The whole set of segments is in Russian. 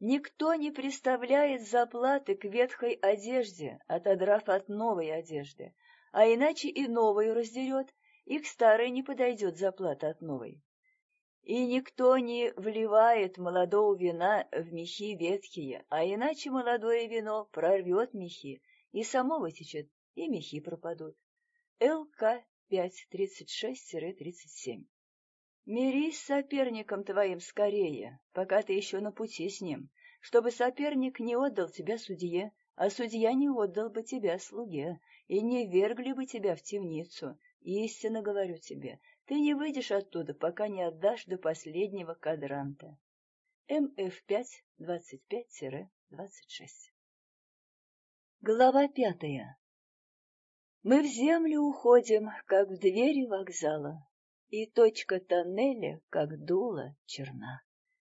Никто не приставляет заплаты к ветхой одежде, отодрав от новой одежды, а иначе и новую раздерет, и к старой не подойдет заплата от новой. И никто не вливает молодого вина в мехи ветхие, а иначе молодое вино прорвет мехи, и само вытечет, и мехи пропадут. ЛК 5.36-37 Мирись с соперником твоим скорее, пока ты еще на пути с ним, чтобы соперник не отдал тебя судье, а судья не отдал бы тебя слуге, и не вергли бы тебя в темницу. Истинно говорю тебе, ты не выйдешь оттуда, пока не отдашь до последнего кадранта. МФ5, 25-26 Глава пятая Мы в землю уходим, как в двери вокзала, и точка тоннеля, как дуло, черна.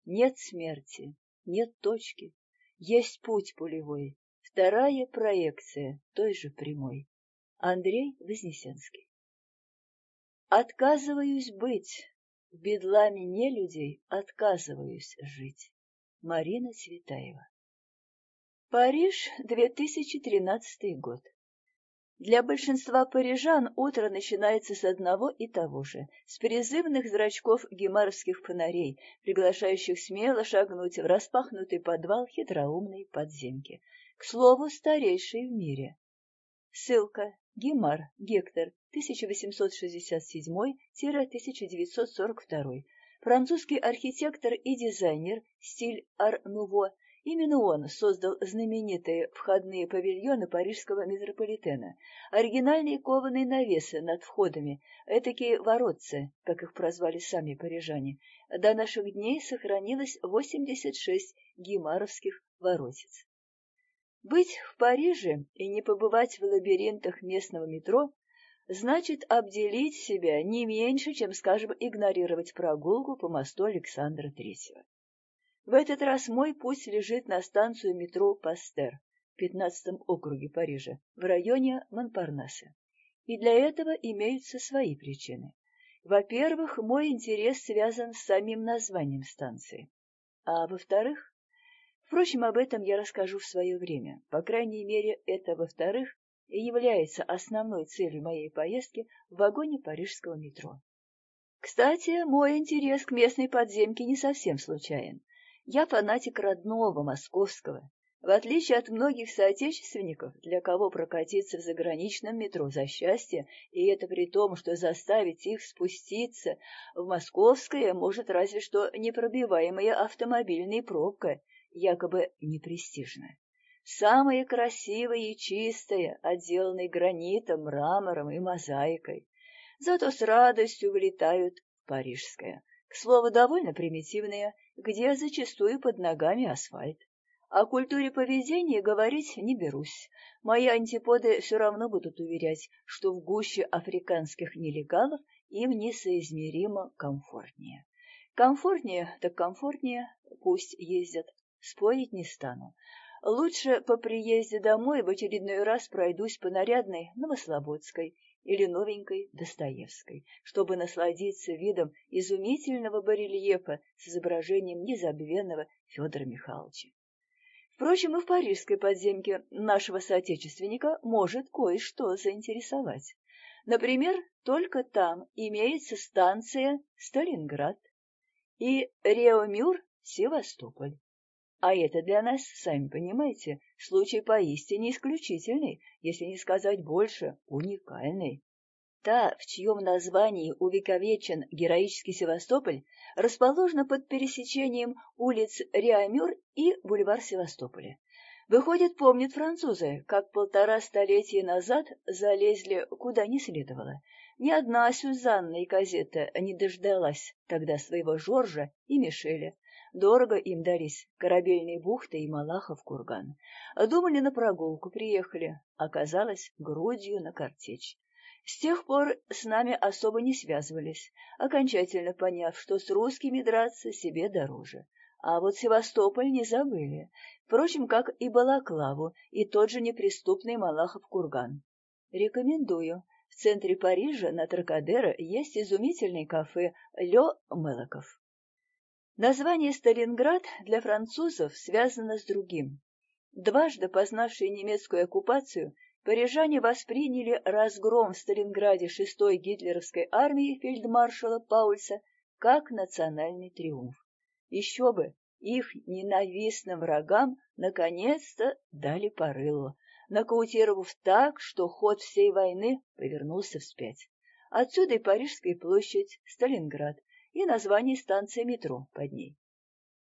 Нет смерти, нет точки, есть путь пулевой, вторая проекция той же прямой. Андрей Вознесенский Отказываюсь быть, в бедламе не людей отказываюсь жить. Марина Цветаева Париж, 2013 год. Для большинства парижан утро начинается с одного и того же, с призывных зрачков гемаровских фонарей, приглашающих смело шагнуть в распахнутый подвал хитроумной подземки. К слову, старейший в мире. Ссылка. Гемар. Гектор. 1867-1942. Французский архитектор и дизайнер, стиль ар-нуво, Именно он создал знаменитые входные павильоны парижского метрополитена, оригинальные кованые навесы над входами, этакие воротцы, как их прозвали сами парижане. До наших дней сохранилось 86 гимаровских воротец. Быть в Париже и не побывать в лабиринтах местного метро значит обделить себя не меньше, чем, скажем, игнорировать прогулку по мосту Александра Третьего. В этот раз мой путь лежит на станцию метро Пастер в 15 округе Парижа, в районе Монпарнаса. И для этого имеются свои причины. Во-первых, мой интерес связан с самим названием станции. А во-вторых, впрочем, об этом я расскажу в свое время. По крайней мере, это, во-вторых, и является основной целью моей поездки в вагоне парижского метро. Кстати, мой интерес к местной подземке не совсем случайен. Я фанатик родного, московского. В отличие от многих соотечественников, для кого прокатиться в заграничном метро за счастье, и это при том, что заставить их спуститься в московское может разве что непробиваемая автомобильная пробка, якобы непрестижная. Самое красивое и чистое, отделанное гранитом, мрамором и мозаикой. Зато с радостью вылетают в парижское. К слову, довольно примитивное где зачастую под ногами асфальт. О культуре поведения говорить не берусь. Мои антиподы все равно будут уверять, что в гуще африканских нелегалов им несоизмеримо комфортнее. Комфортнее, так комфортнее, пусть ездят. Спорить не стану. Лучше по приезде домой в очередной раз пройдусь по нарядной Новослободской или новенькой Достоевской, чтобы насладиться видом изумительного барельефа с изображением незабвенного Федора Михайловича. Впрочем, и в парижской подземке нашего соотечественника может кое-что заинтересовать. Например, только там имеется станция Сталинград и Реомюр Севастополь. А это для нас, сами понимаете, случай поистине исключительный, если не сказать больше, уникальный. Та, в чьем названии увековечен героический Севастополь, расположена под пересечением улиц Реамюр и бульвар Севастополя. Выходит, помнят французы, как полтора столетия назад залезли куда не следовало. Ни одна Сюзанна и Казета не дождалась тогда своего Жоржа и Мишеля, Дорого им дались корабельные бухты и Малахов курган. Думали, на прогулку приехали, оказалось, грудью на картечь. С тех пор с нами особо не связывались, окончательно поняв, что с русскими драться себе дороже. А вот Севастополь не забыли, впрочем, как и Балаклаву, и тот же неприступный Малахов курган. Рекомендую. В центре Парижа на Тракадеро есть изумительный кафе «Лё Мелоков». Название Сталинград для французов связано с другим. Дважды познавшие немецкую оккупацию, парижане восприняли разгром в Сталинграде шестой гитлеровской армии фельдмаршала Паульса как национальный триумф. Еще бы, их ненавистным врагам наконец-то дали порыло, нокаутировав так, что ход всей войны повернулся вспять. Отсюда и Парижская площадь, Сталинград, и название станции метро под ней.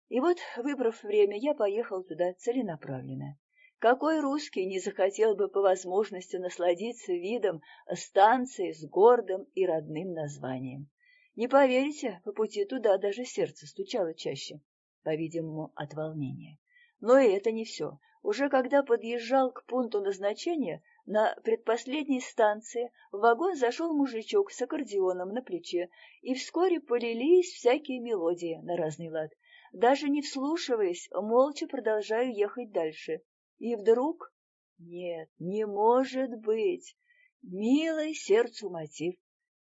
И вот, выбрав время, я поехал туда целенаправленно. Какой русский не захотел бы по возможности насладиться видом станции с гордым и родным названием? Не поверите, по пути туда даже сердце стучало чаще, по-видимому, от волнения. Но и это не все. Уже когда подъезжал к пункту назначения, на предпоследней станции в вагон зашел мужичок с аккордеоном на плече, и вскоре полились всякие мелодии на разный лад. Даже не вслушиваясь, молча продолжаю ехать дальше. И вдруг... Нет, не может быть! Милый сердцу мотив,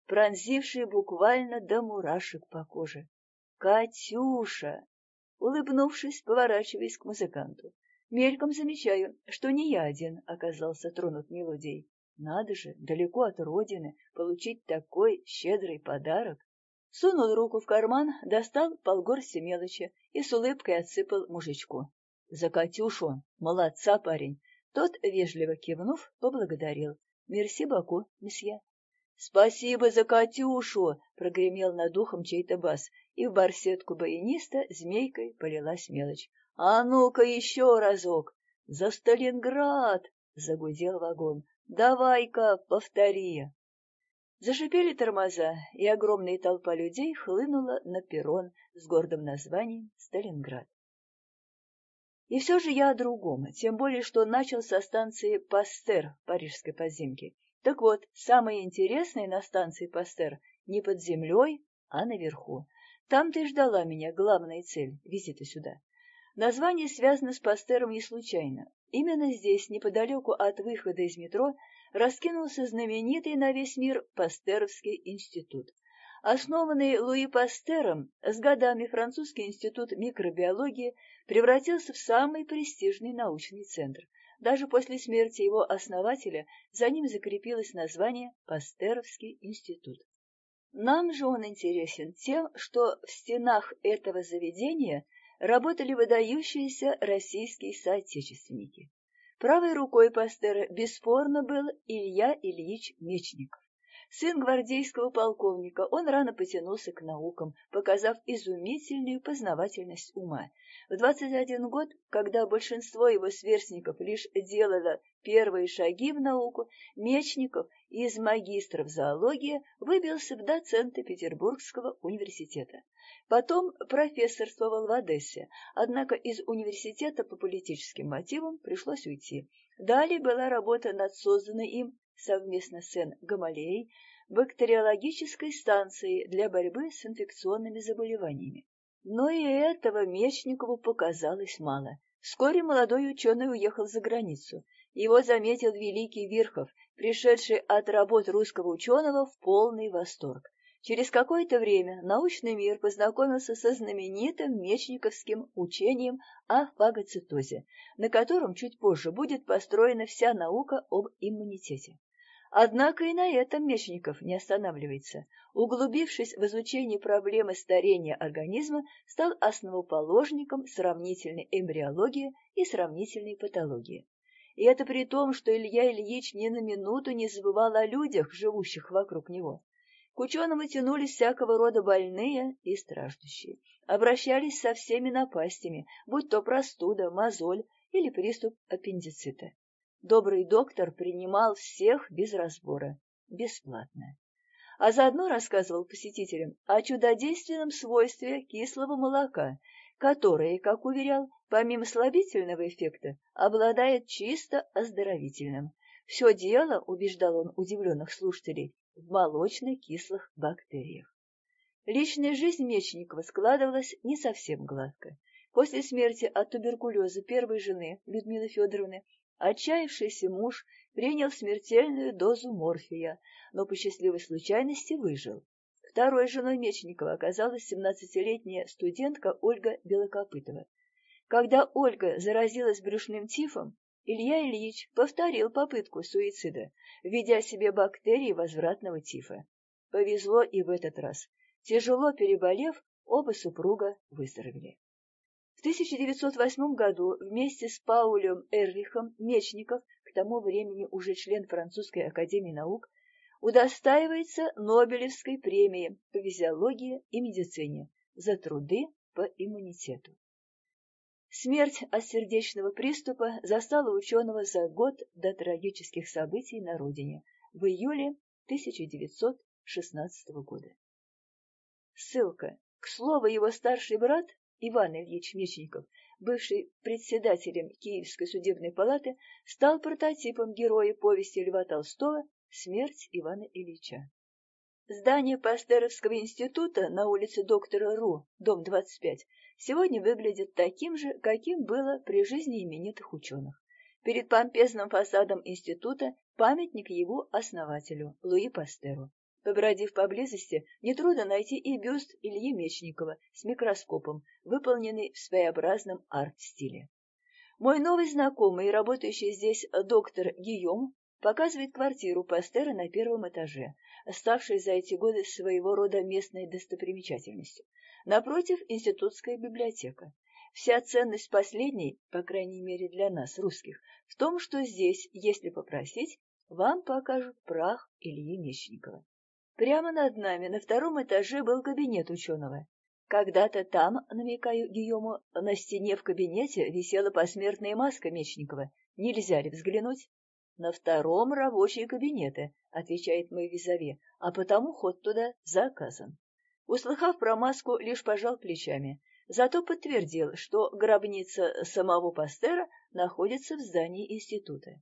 пронзивший буквально до мурашек по коже. «Катюша!» Улыбнувшись, поворачиваясь к музыканту. Мельком замечаю, что не я один оказался тронут мелодией. Надо же, далеко от родины, получить такой щедрый подарок. Сунул руку в карман, достал полгорсти мелочи и с улыбкой отсыпал мужичку. За Катюшу, молодца парень. Тот, вежливо кивнув, поблагодарил. Мерси баку, месье. «Спасибо за Катюшу!» — прогремел над ухом чей-то бас, и в барсетку баяниста змейкой полилась мелочь. «А ну-ка еще разок! За Сталинград!» — загудел вагон. «Давай-ка, повтори!» Зашипели тормоза, и огромная толпа людей хлынула на перрон с гордым названием «Сталинград». И все же я о другом, тем более, что начал со станции Пастер парижской подземки. Так вот, самое интересное на станции Пастер не под землей, а наверху. Там-то и ждала меня главная цель визита сюда. Название связано с Пастером не случайно. Именно здесь, неподалеку от выхода из метро, раскинулся знаменитый на весь мир Пастеровский институт. Основанный Луи Пастером, с годами французский институт микробиологии превратился в самый престижный научный центр. Даже после смерти его основателя за ним закрепилось название Пастеровский институт. Нам же он интересен тем, что в стенах этого заведения работали выдающиеся российские соотечественники. Правой рукой Пастера бесспорно был Илья Ильич Мечников. Сын гвардейского полковника, он рано потянулся к наукам, показав изумительную познавательность ума. В 21 год, когда большинство его сверстников лишь делало первые шаги в науку, Мечников из магистров зоологии выбился в доценты Петербургского университета. Потом профессорствовал в Одессе, однако из университета по политическим мотивам пришлось уйти. Далее была работа над созданной им совместно с Н. Гамалеей бактериологической станцией для борьбы с инфекционными заболеваниями. Но и этого Мечникову показалось мало. Вскоре молодой ученый уехал за границу. Его заметил великий Верхов, пришедший от работ русского ученого в полный восторг. Через какое-то время научный мир познакомился со знаменитым мечниковским учением о фагоцитозе, на котором чуть позже будет построена вся наука об иммунитете. Однако и на этом Мечников не останавливается. Углубившись в изучение проблемы старения организма, стал основоположником сравнительной эмбриологии и сравнительной патологии. И это при том, что Илья Ильич ни на минуту не забывал о людях, живущих вокруг него. К ученому тянулись всякого рода больные и страждущие. Обращались со всеми напастями, будь то простуда, мозоль или приступ аппендицита. Добрый доктор принимал всех без разбора, бесплатно. А заодно рассказывал посетителям о чудодейственном свойстве кислого молока, которое, как уверял, помимо слабительного эффекта, обладает чисто оздоровительным. Все дело, убеждал он удивленных слушателей, в молочно-кислых бактериях. Личная жизнь Мечникова складывалась не совсем гладко. После смерти от туберкулеза первой жены, Людмилы Федоровны, отчаявшийся муж принял смертельную дозу морфия, но по счастливой случайности выжил. Второй женой Мечникова оказалась 17-летняя студентка Ольга Белокопытова. Когда Ольга заразилась брюшным тифом, Илья Ильич повторил попытку суицида, введя себе бактерии возвратного тифа. Повезло и в этот раз. Тяжело переболев, оба супруга выздоровели. В 1908 году вместе с Паулем Эрлихом Мечников, к тому времени уже член Французской академии наук, удостаивается Нобелевской премии по физиологии и медицине за труды по иммунитету. Смерть от сердечного приступа застала ученого за год до трагических событий на родине в июле 1916 года. Ссылка. К слову, его старший брат Иван Ильич Мечников, бывший председателем Киевской судебной палаты, стал прототипом героя повести Льва Толстого «Смерть Ивана Ильича». Здание Пастеровского института на улице доктора Ру, дом 25, сегодня выглядит таким же, каким было при жизни именитых ученых. Перед помпезным фасадом института памятник его основателю, Луи Пастеру. Побродив поблизости, нетрудно найти и бюст Ильи Мечникова с микроскопом, выполненный в своеобразном арт-стиле. Мой новый знакомый, работающий здесь доктор Гийом, показывает квартиру Пастера на первом этаже, ставшей за эти годы своего рода местной достопримечательностью. Напротив – институтская библиотека. Вся ценность последней, по крайней мере для нас, русских, в том, что здесь, если попросить, вам покажут прах Ильи Мечникова. Прямо над нами на втором этаже был кабинет ученого. Когда-то там, намекаю Гийому, на стене в кабинете висела посмертная маска Мечникова. Нельзя ли взглянуть? На втором рабочие кабинеты, отвечает мой визави, а потому ход туда заказан. Услыхав про маску, лишь пожал плечами, зато подтвердил, что гробница самого Пастера находится в здании института.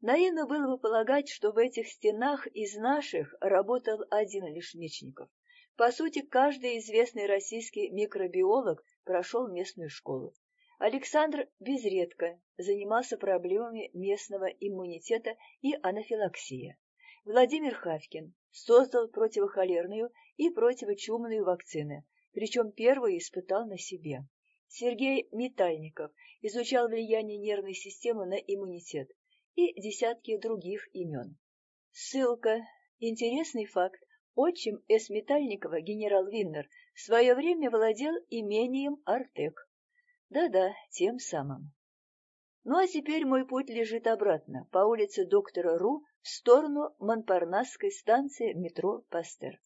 Наивно было бы полагать, что в этих стенах из наших работал один лишь Мечников. По сути, каждый известный российский микробиолог прошел местную школу. Александр безредко занимался проблемами местного иммунитета и анафилаксии. Владимир Хавкин создал противохолерную и противочумную вакцины, причем первый испытал на себе. Сергей Метальников изучал влияние нервной системы на иммунитет и десятки других имен. Ссылка. Интересный факт. Отчим С. Метальникова, генерал Виннер, в свое время владел имением Артек. Да-да, тем самым. Ну а теперь мой путь лежит обратно, по улице доктора Ру, в сторону Монпарнасской станции метро Пастер.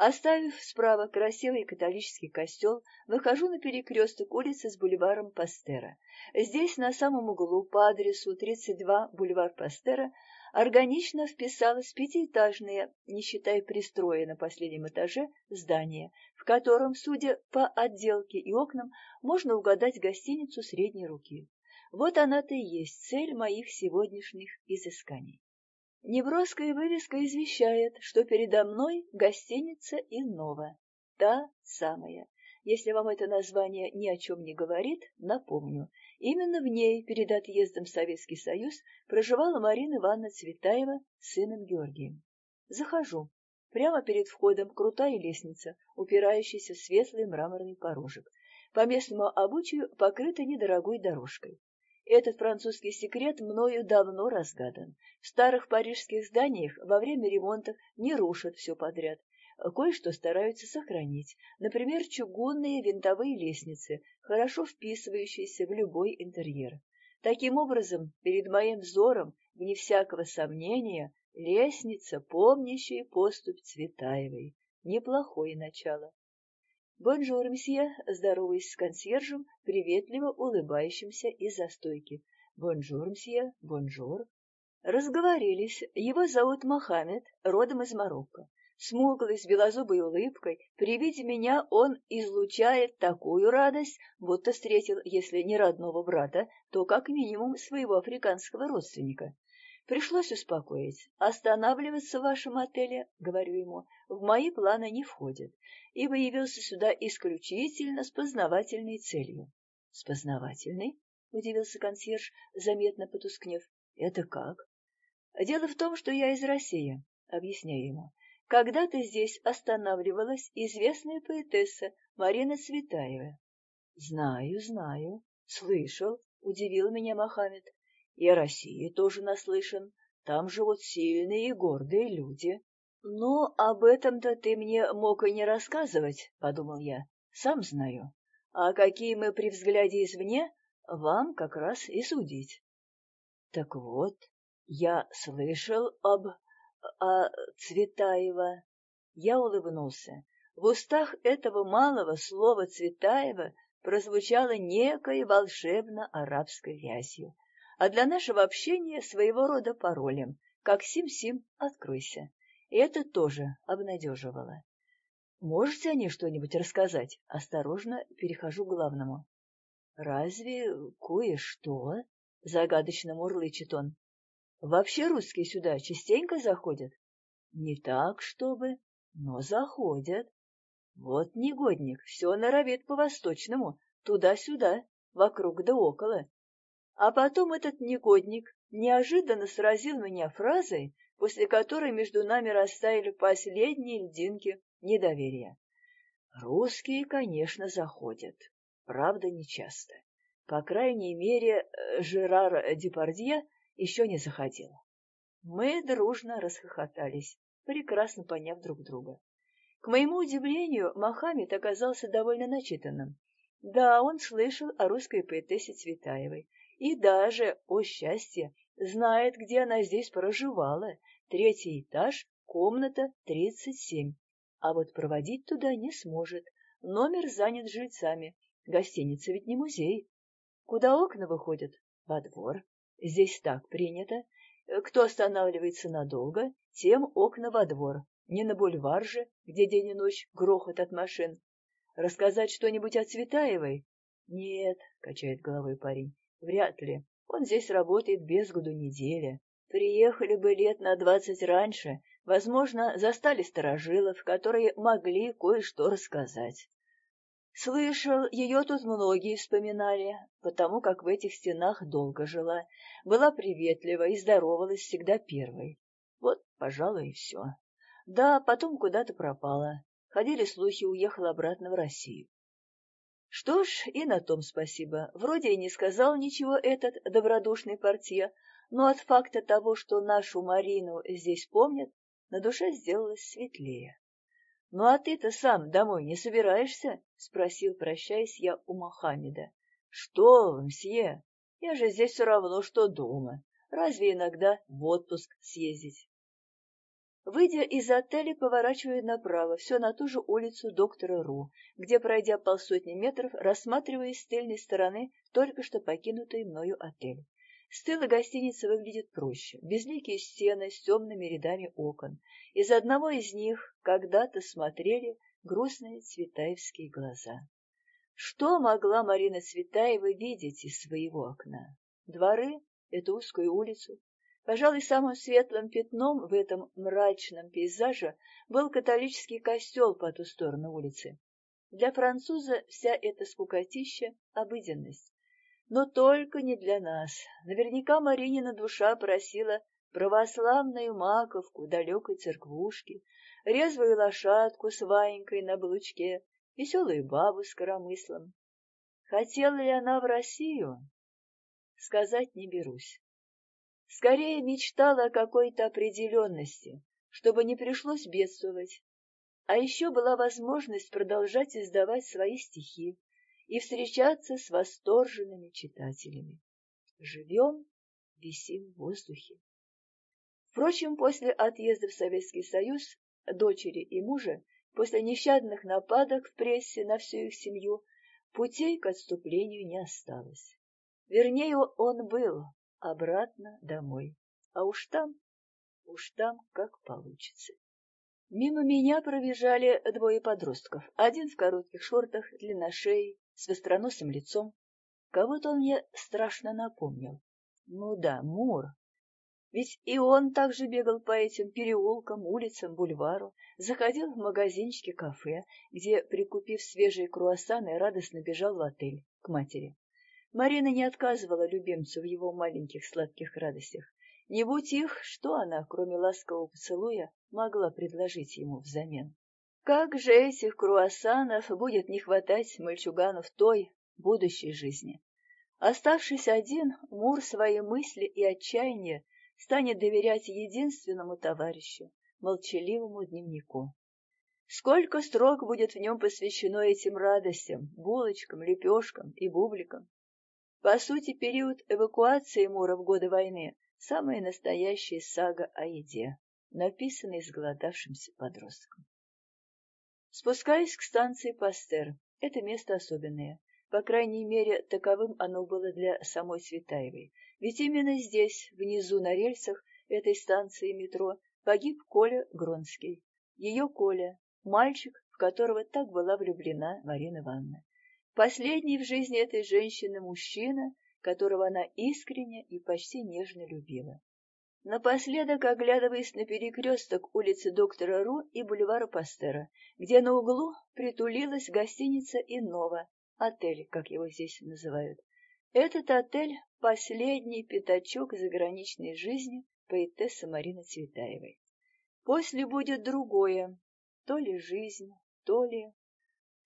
Оставив справа красивый католический костел, выхожу на перекресток улицы с бульваром Пастера. Здесь, на самом углу, по адресу 32 бульвар Пастера, органично вписалось пятиэтажное, не считая пристроя на последнем этаже, здание, в котором, судя по отделке и окнам, можно угадать гостиницу средней руки. Вот она-то и есть цель моих сегодняшних изысканий. Неброская вывеска извещает, что передо мной гостиница Иннова, та самая. Если вам это название ни о чем не говорит, напомню, Именно в ней перед отъездом в Советский Союз проживала Марина Ивановна Цветаева с сыном Георгием. Захожу. Прямо перед входом крутая лестница, упирающаяся в светлый мраморный порожек. По местному обычаю покрыта недорогой дорожкой. Этот французский секрет мною давно разгадан. В старых парижских зданиях во время ремонтов не рушат все подряд, кое-что стараются сохранить, например, чугунные винтовые лестницы, хорошо вписывающиеся в любой интерьер. Таким образом, перед моим взором, вне всякого сомнения, лестница, помнящая поступь Цветаевой. Неплохое начало. «Bonjour, monsieur!» — здороваясь с консьержем, приветливо улыбающимся из-за стойки. «Bonjour, monsieur! Bonjour!» Разговорились. Его зовут Мохаммед, родом из Марокко. Смуглый, с белозубой улыбкой, при виде меня он излучает такую радость, будто встретил, если не родного брата, то как минимум своего африканского родственника. Пришлось успокоить. Останавливаться в вашем отеле, говорю ему, в мои планы не входит, ибо явился сюда исключительно с познавательной целью. — С познавательной? — удивился консьерж, заметно потускнев. — Это как? — Дело в том, что я из России, — объясняю ему. Когда-то здесь останавливалась известная поэтесса Марина Цветаева. Знаю, знаю, слышал, удивил меня Мохаммед. И о России тоже наслышан. Там живут сильные и гордые люди. «Ну, об этом-то ты мне мог и не рассказывать», — подумал я. «Сам знаю. А какие мы при взгляде извне, вам как раз и судить». Так вот, я слышал об... о Цветаева. Я улыбнулся. В устах этого малого слова Цветаева прозвучало некой волшебно-арабской вязью, а для нашего общения своего рода паролем, как «Сим-Сим, откройся». И это тоже обнадеживало. «Можете они что-нибудь рассказать?» Осторожно перехожу к главному. «Разве кое-что?» — загадочно мурлычет он. «Вообще русские сюда частенько заходят?» «Не так, чтобы, но заходят. Вот негодник, все норовит по-восточному, туда-сюда, вокруг да около. А потом этот негодник неожиданно сразил меня фразой, после которой между нами растаяли последние льдинки недоверия. Русские, конечно, заходят, правда, нечасто. По крайней мере, э, Жерар Депардье еще не заходил. Мы дружно расхохотались, прекрасно поняв друг друга. К моему удивлению, Мохаммед оказался довольно начитанным. Да, он слышал о русской поэтессе Цветаевой, и даже, о счастье, знает, где она здесь проживала. Третий этаж, комната 37. А вот проводить туда не сможет. Номер занят жильцами. Гостиница ведь не музей. Куда окна выходят? Во двор. Здесь так принято. Кто останавливается надолго, тем окна во двор. Не на бульвар же, где день и ночь грохот от машин. Рассказать что-нибудь о Цветаевой? Нет, качает головой парень. Вряд ли. Он здесь работает без году неделя. Приехали бы лет на двадцать раньше, возможно, застали старожилов, которые могли кое-что рассказать. Слышал, ее тут многие вспоминали, потому как в этих стенах долго жила, была приветлива и здоровалась всегда первой. Вот, пожалуй, и все. Да, потом куда-то пропала. Ходили слухи, уехала обратно в Россию. Что ж, и на том спасибо. Вроде и не сказал ничего этот добродушный портье, но от факта того, что нашу Марину здесь помнят, на душе сделалось светлее. — Ну а ты-то сам домой не собираешься? — спросил, прощаясь я у Мохаммеда. — Что вы, мсье? Я же здесь все равно, что дома. Разве иногда в отпуск съездить? Выйдя из отеля, поворачиваю направо, все на ту же улицу доктора Ру, где, пройдя полсотни метров, рассматривая с тыльной стороны только что покинутый мною отель. С тыла гостиница выглядит проще. Безликие стены с темными рядами окон. Из одного из них когда-то смотрели грустные цветаевские глаза. Что могла Марина Цветаева видеть из своего окна? Дворы, эту узкую улицу, Пожалуй, самым светлым пятном в этом мрачном пейзаже был католический костел по ту сторону улицы. Для француза вся эта скукотища — обыденность. Но только не для нас. Наверняка Маринина душа просила православную маковку далекой церквушки, резвую лошадку с Ваенькой на блучке, веселую бабу с коромыслом. Хотела ли она в Россию? Сказать не берусь. Скорее мечтала о какой-то определенности, чтобы не пришлось бедствовать. А еще была возможность продолжать издавать свои стихи и встречаться с восторженными читателями. Живем, висим в воздухе. Впрочем, после отъезда в Советский Союз дочери и мужа, после нещадных нападок в прессе на всю их семью, путей к отступлению не осталось. Вернее, он был, обратно домой. А уж там, уж там как получится. Мимо меня пробежали двое подростков. Один в коротких шортах, длинношеей, с востроносым лицом. Кого-то он мне страшно напомнил. Ну да, Мур. Ведь и он также бегал по этим переулкам, улицам, бульвару, заходил в магазинчики кафе, где, прикупив свежие круассаны, радостно бежал в отель к матери. Марина не отказывала любимцу в его маленьких сладких радостях. Не будь их, что она, кроме ласкового поцелуя, могла предложить ему взамен? Как же этих круассанов будет не хватать мальчугану в той, будущей жизни? Оставшись один, Мур свои мысли и отчаяние станет доверять единственному товарищу, молчаливому дневнику. Сколько строк будет в нем посвящено этим радостям, булочкам, лепешкам и бубликам. По сути, период эвакуации Мура в годы войны – самая настоящая сага о еде, написанная изголодавшимся подростком. Спускаясь к станции Пастер, это место особенное. По крайней мере, таковым оно было для самой Светаевой. Ведь именно здесь, внизу на рельсах этой станции метро, погиб Коля Гронский. Ее Коля, мальчик, в которого так была влюблена Марина Ивановна. Последний в жизни этой женщины мужчина, которого она искренне и почти нежно любила. Напоследок, оглядываясь на перекресток улицы Доктора Ру и бульвара Пастера, где на углу притулилась гостиница Иннова, отель, как его здесь называют. Этот отель — последний пятачок заграничной жизни поэтессы Марины Цветаевой. После будет другое, то ли жизнь, то ли...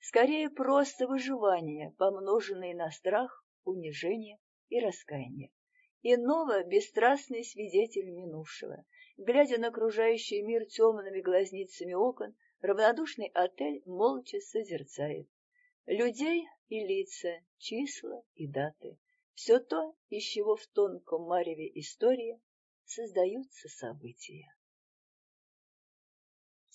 Скорее, просто выживание, помноженное на страх, унижение и раскаяние. Иного бесстрастный свидетель минувшего. Глядя на окружающий мир темными глазницами окон, равнодушный отель молча созерцает. Людей и лица, числа и даты. Все то, из чего в тонком мареве истории создаются события.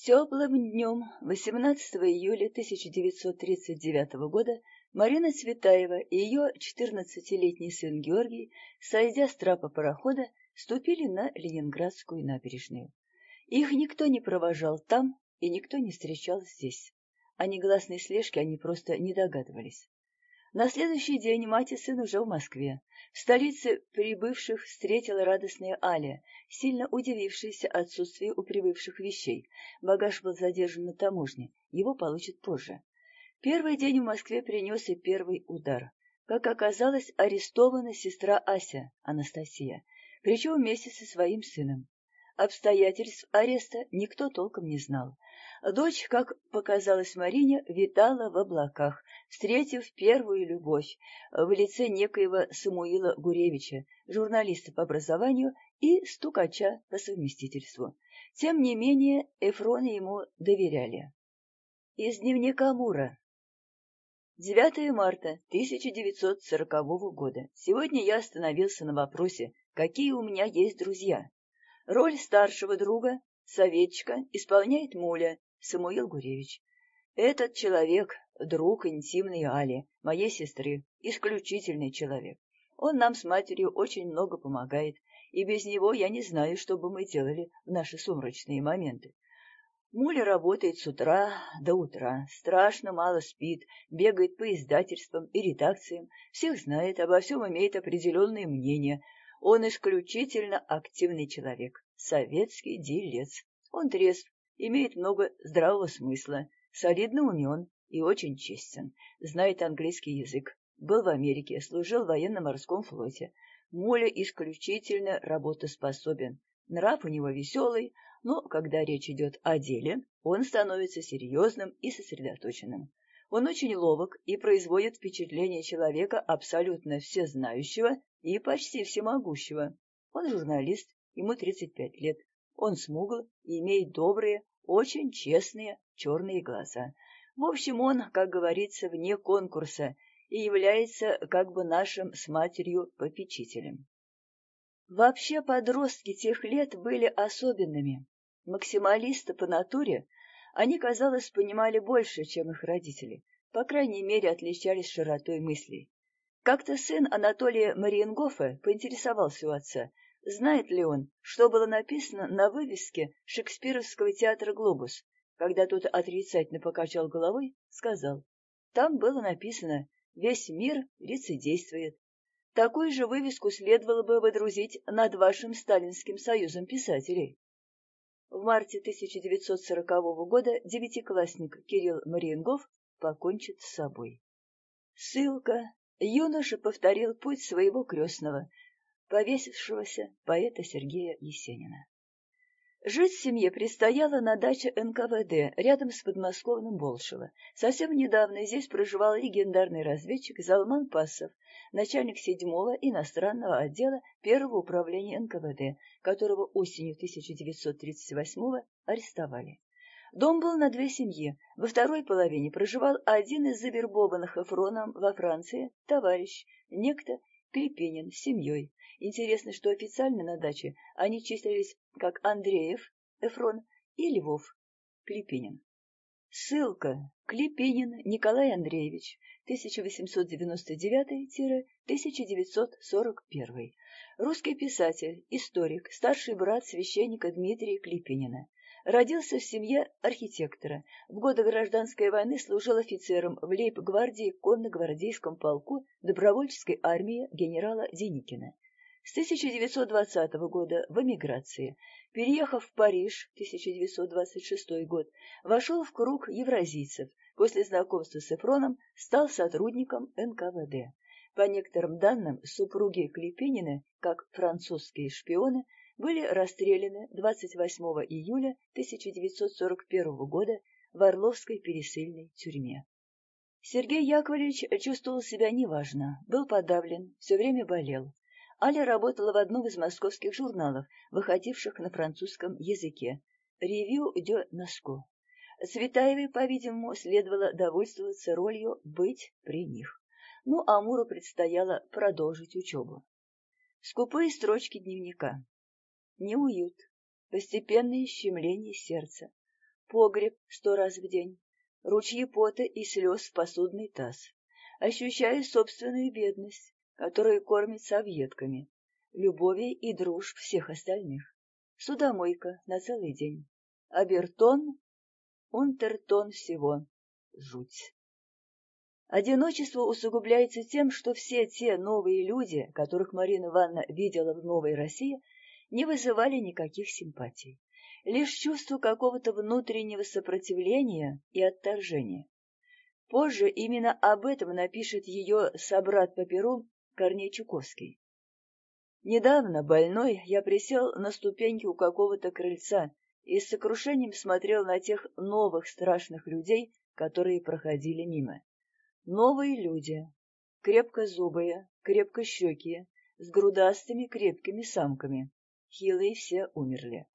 Теплым днем 18 июля 1939 года Марина Цветаева и ее 14-летний сын Георгий, сойдя с трапа парохода, ступили на Ленинградскую набережную. Их никто не провожал там, и никто не встречал здесь. О негласной слежке они просто не догадывались. На следующий день мать и сын уже в Москве. В столице прибывших встретила радостная Аля, сильно удивившаяся отсутствию у прибывших вещей. Багаж был задержан на таможне, его получат позже. Первый день в Москве принес и первый удар. Как оказалось, арестована сестра Ася, Анастасия, причем вместе со своим сыном. Обстоятельств ареста никто толком не знал. Дочь, как показалось Марине, витала в облаках, встретив первую любовь в лице некоего Самуила Гуревича, журналиста по образованию и стукача по совместительству. Тем не менее, Эфроны ему доверяли. Из дневника Мура. 9 марта 1940 года. Сегодня я остановился на вопросе, какие у меня есть друзья. Роль старшего друга, советчика, исполняет Муля, Самуил Гуревич. Этот человек — друг интимной Али, моей сестры, исключительный человек. Он нам с матерью очень много помогает, и без него я не знаю, что бы мы делали в наши сумрачные моменты. Муля работает с утра до утра, страшно мало спит, бегает по издательствам и редакциям, всех знает, обо всем имеет определенное мнение. Он исключительно активный человек, советский делец. Он трезв, имеет много здравого смысла, солидно умен и очень честен, знает английский язык, был в Америке, служил в военно-морском флоте. Моля исключительно работоспособен, нрав у него веселый, но когда речь идет о деле, он становится серьезным и сосредоточенным. Он очень ловок и производит впечатление человека абсолютно всезнающего и почти всемогущего. Он журналист, ему 35 лет, он смугл и имеет добрые, очень честные черные глаза. В общем, он, как говорится, вне конкурса и является как бы нашим с матерью попечителем. Вообще подростки тех лет были особенными. Максималисты по натуре, они, казалось, понимали больше, чем их родители, по крайней мере, отличались широтой мыслей. Как-то сын Анатолия Мариенгофа поинтересовался у отца, Знает ли он, что было написано на вывеске Шекспировского театра «Глобус»? Когда тот отрицательно покачал головой, сказал, там было написано «Весь мир лицедействует». Такую же вывеску следовало бы выдрузить над вашим Сталинским союзом писателей. В марте 1940 года девятиклассник Кирилл Мариенгов покончит с собой. Ссылка. Юноша повторил путь своего крестного, повесившегося поэта Сергея Есенина. Жить семье предстояло на даче НКВД рядом с подмосковным Болшево. Совсем недавно здесь проживал легендарный разведчик Залман Пассов, начальник седьмого иностранного отдела первого управления НКВД, которого осенью 1938-го арестовали. Дом был на две семьи. Во второй половине проживал один из завербованных Эфроном во Франции товарищ, некто Клепенин с семьей. Интересно, что официально на даче они числились как Андреев, Эфрон, и Львов, Клепенин. Ссылка. Клепенин Николай Андреевич, 1899-1941. Русский писатель, историк, старший брат священника Дмитрия Клепенина. Родился в семье архитектора. В годы гражданской войны служил офицером в лейб-гвардии конно-гвардейском полку добровольческой армии генерала Деникина. С 1920 года в эмиграции. Переехав в Париж 1926 год, вошел в круг евразийцев. После знакомства с Эфроном стал сотрудником НКВД. По некоторым данным, супруги Клепенины, как французские шпионы, были расстреляны 28 июля 1941 года в Орловской пересыльной тюрьме. Сергей Яковлевич чувствовал себя неважно, был подавлен, все время болел. Аля работала в одном из московских журналов, выходивших на французском языке «Ревью де Наско». Цветаевой, по-видимому, следовало довольствоваться ролью быть при них. Ну, Амуру предстояло продолжить учебу. Скупые строчки дневника неуют, постепенное щемление сердца, погреб сто раз в день, ручьи пота и слез в посудный таз. Ощущаю собственную бедность, которая кормится объедками, любови и дружб всех остальных. Судомойка на целый день. Абертон, унтертон всего. Жуть. Одиночество усугубляется тем, что все те новые люди, которых Марина Ивановна видела в Новой России, не вызывали никаких симпатий, лишь чувство какого-то внутреннего сопротивления и отторжения. Позже именно об этом напишет ее собрат по перу Корней Чуковский. Недавно, больной, я присел на ступеньки у какого-то крыльца и с сокрушением смотрел на тех новых страшных людей, которые проходили мимо. Новые люди, крепкозубые, крепкощекие, с грудастыми крепкими самками, хилые все умерли.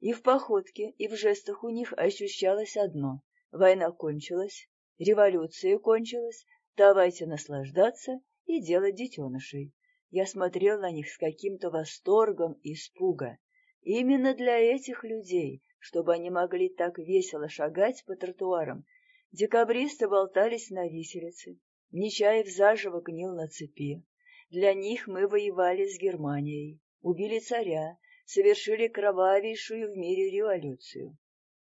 И в походке, и в жестах у них ощущалось одно — война кончилась, революция кончилась, давайте наслаждаться и делать детенышей. Я смотрел на них с каким-то восторгом и испуга. Именно для этих людей, чтобы они могли так весело шагать по тротуарам, декабристы болтались на виселице, Нечаев заживо гнил на цепи. Для них мы воевали с Германией убили царя, совершили кровавейшую в мире революцию.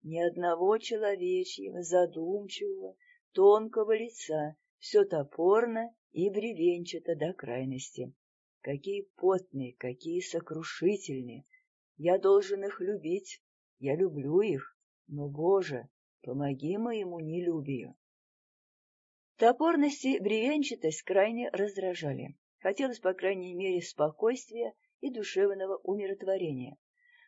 Ни одного человечьего, задумчивого, тонкого лица, все топорно и бревенчато до крайности. Какие потные, какие сокрушительные! Я должен их любить, я люблю их, но, Боже, помоги моему нелюбию. Топорность и бревенчатость крайне раздражали. Хотелось, по крайней мере, спокойствия и душевного умиротворения.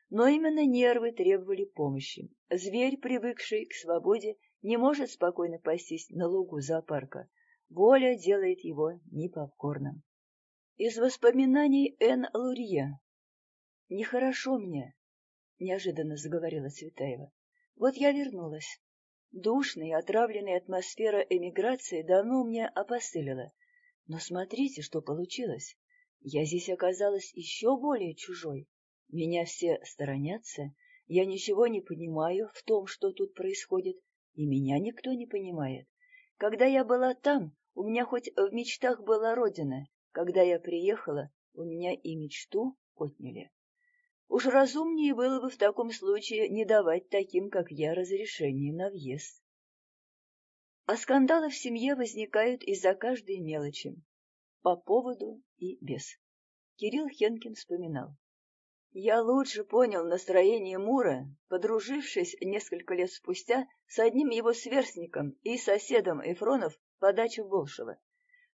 Но именно нервы требовали помощи. Зверь, привыкший к свободе, не может спокойно пастись на лугу зоопарка. Воля делает его непокорным. Из воспоминаний Н. Лурье. «Нехорошо мне», — неожиданно заговорила Цветаева. «Вот я вернулась. Душная, отравленная атмосфера эмиграции давно мне опостылила. Но смотрите, что получилось. Я здесь оказалась еще более чужой. Меня все сторонятся, я ничего не понимаю в том, что тут происходит, и меня никто не понимает. Когда я была там, у меня хоть в мечтах была родина. Когда я приехала, у меня и мечту отняли. Уж разумнее было бы в таком случае не давать таким, как я, разрешения на въезд. А скандалы в семье возникают из-за каждой мелочи по поводу и без. Кирилл Хенкин вспоминал. Я лучше понял настроение Мура, подружившись несколько лет спустя с одним его сверстником и соседом Эфронов по даче Волшева.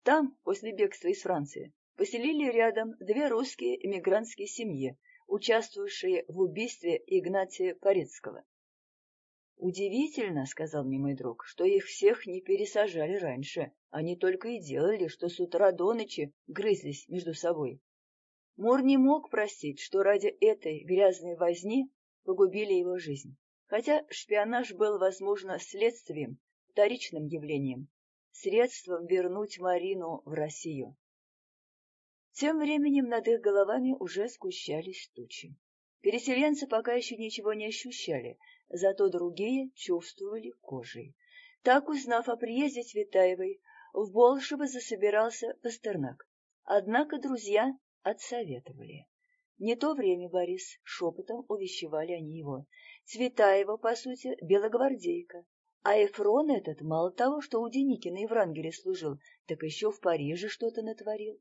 Там, после бегства из Франции, поселили рядом две русские эмигрантские семьи, участвовавшие в убийстве Игнатия Порецкого. «Удивительно, — сказал мне мой друг, — что их всех не пересажали раньше. Они только и делали, что с утра до ночи грызлись между собой. Мур не мог простить, что ради этой грязной возни погубили его жизнь. Хотя шпионаж был, возможно, следствием, вторичным явлением, средством вернуть Марину в Россию. Тем временем над их головами уже сгущались тучи. Переселенцы пока еще ничего не ощущали, зато другие чувствовали кожей. Так, узнав о приезде Цветаевой, в Болшево засобирался Пастернак. Однако друзья отсоветовали. Не то время, Борис, шепотом увещевали они его. Цветаева, по сути, белогвардейка. А Эфрон этот мало того, что у Деникина и Врангеля служил, так еще в Париже что-то натворил.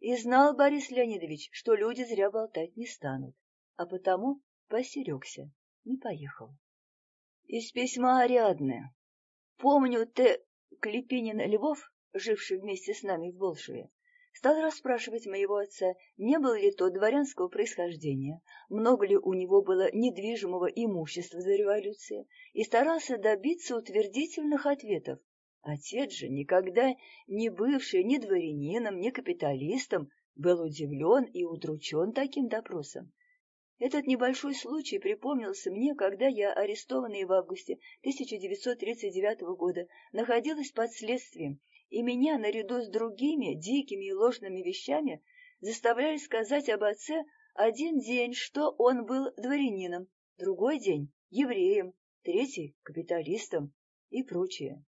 И знал Борис Леонидович, что люди зря болтать не станут а потому посерегся, не поехал. Из письма Ариадны. Помню, ты, Клепинин Львов, живший вместе с нами в Волшеве, стал расспрашивать моего отца, не был ли тот дворянского происхождения, много ли у него было недвижимого имущества за революции, и старался добиться утвердительных ответов. Отец же, никогда не бывший ни дворянином, ни капиталистом, был удивлен и удручен таким допросом. Этот небольшой случай припомнился мне, когда я, арестованная в августе 1939 года, находилась под следствием, и меня, наряду с другими дикими и ложными вещами, заставляли сказать об отце один день, что он был дворянином, другой день — евреем, третий — капиталистом и прочее.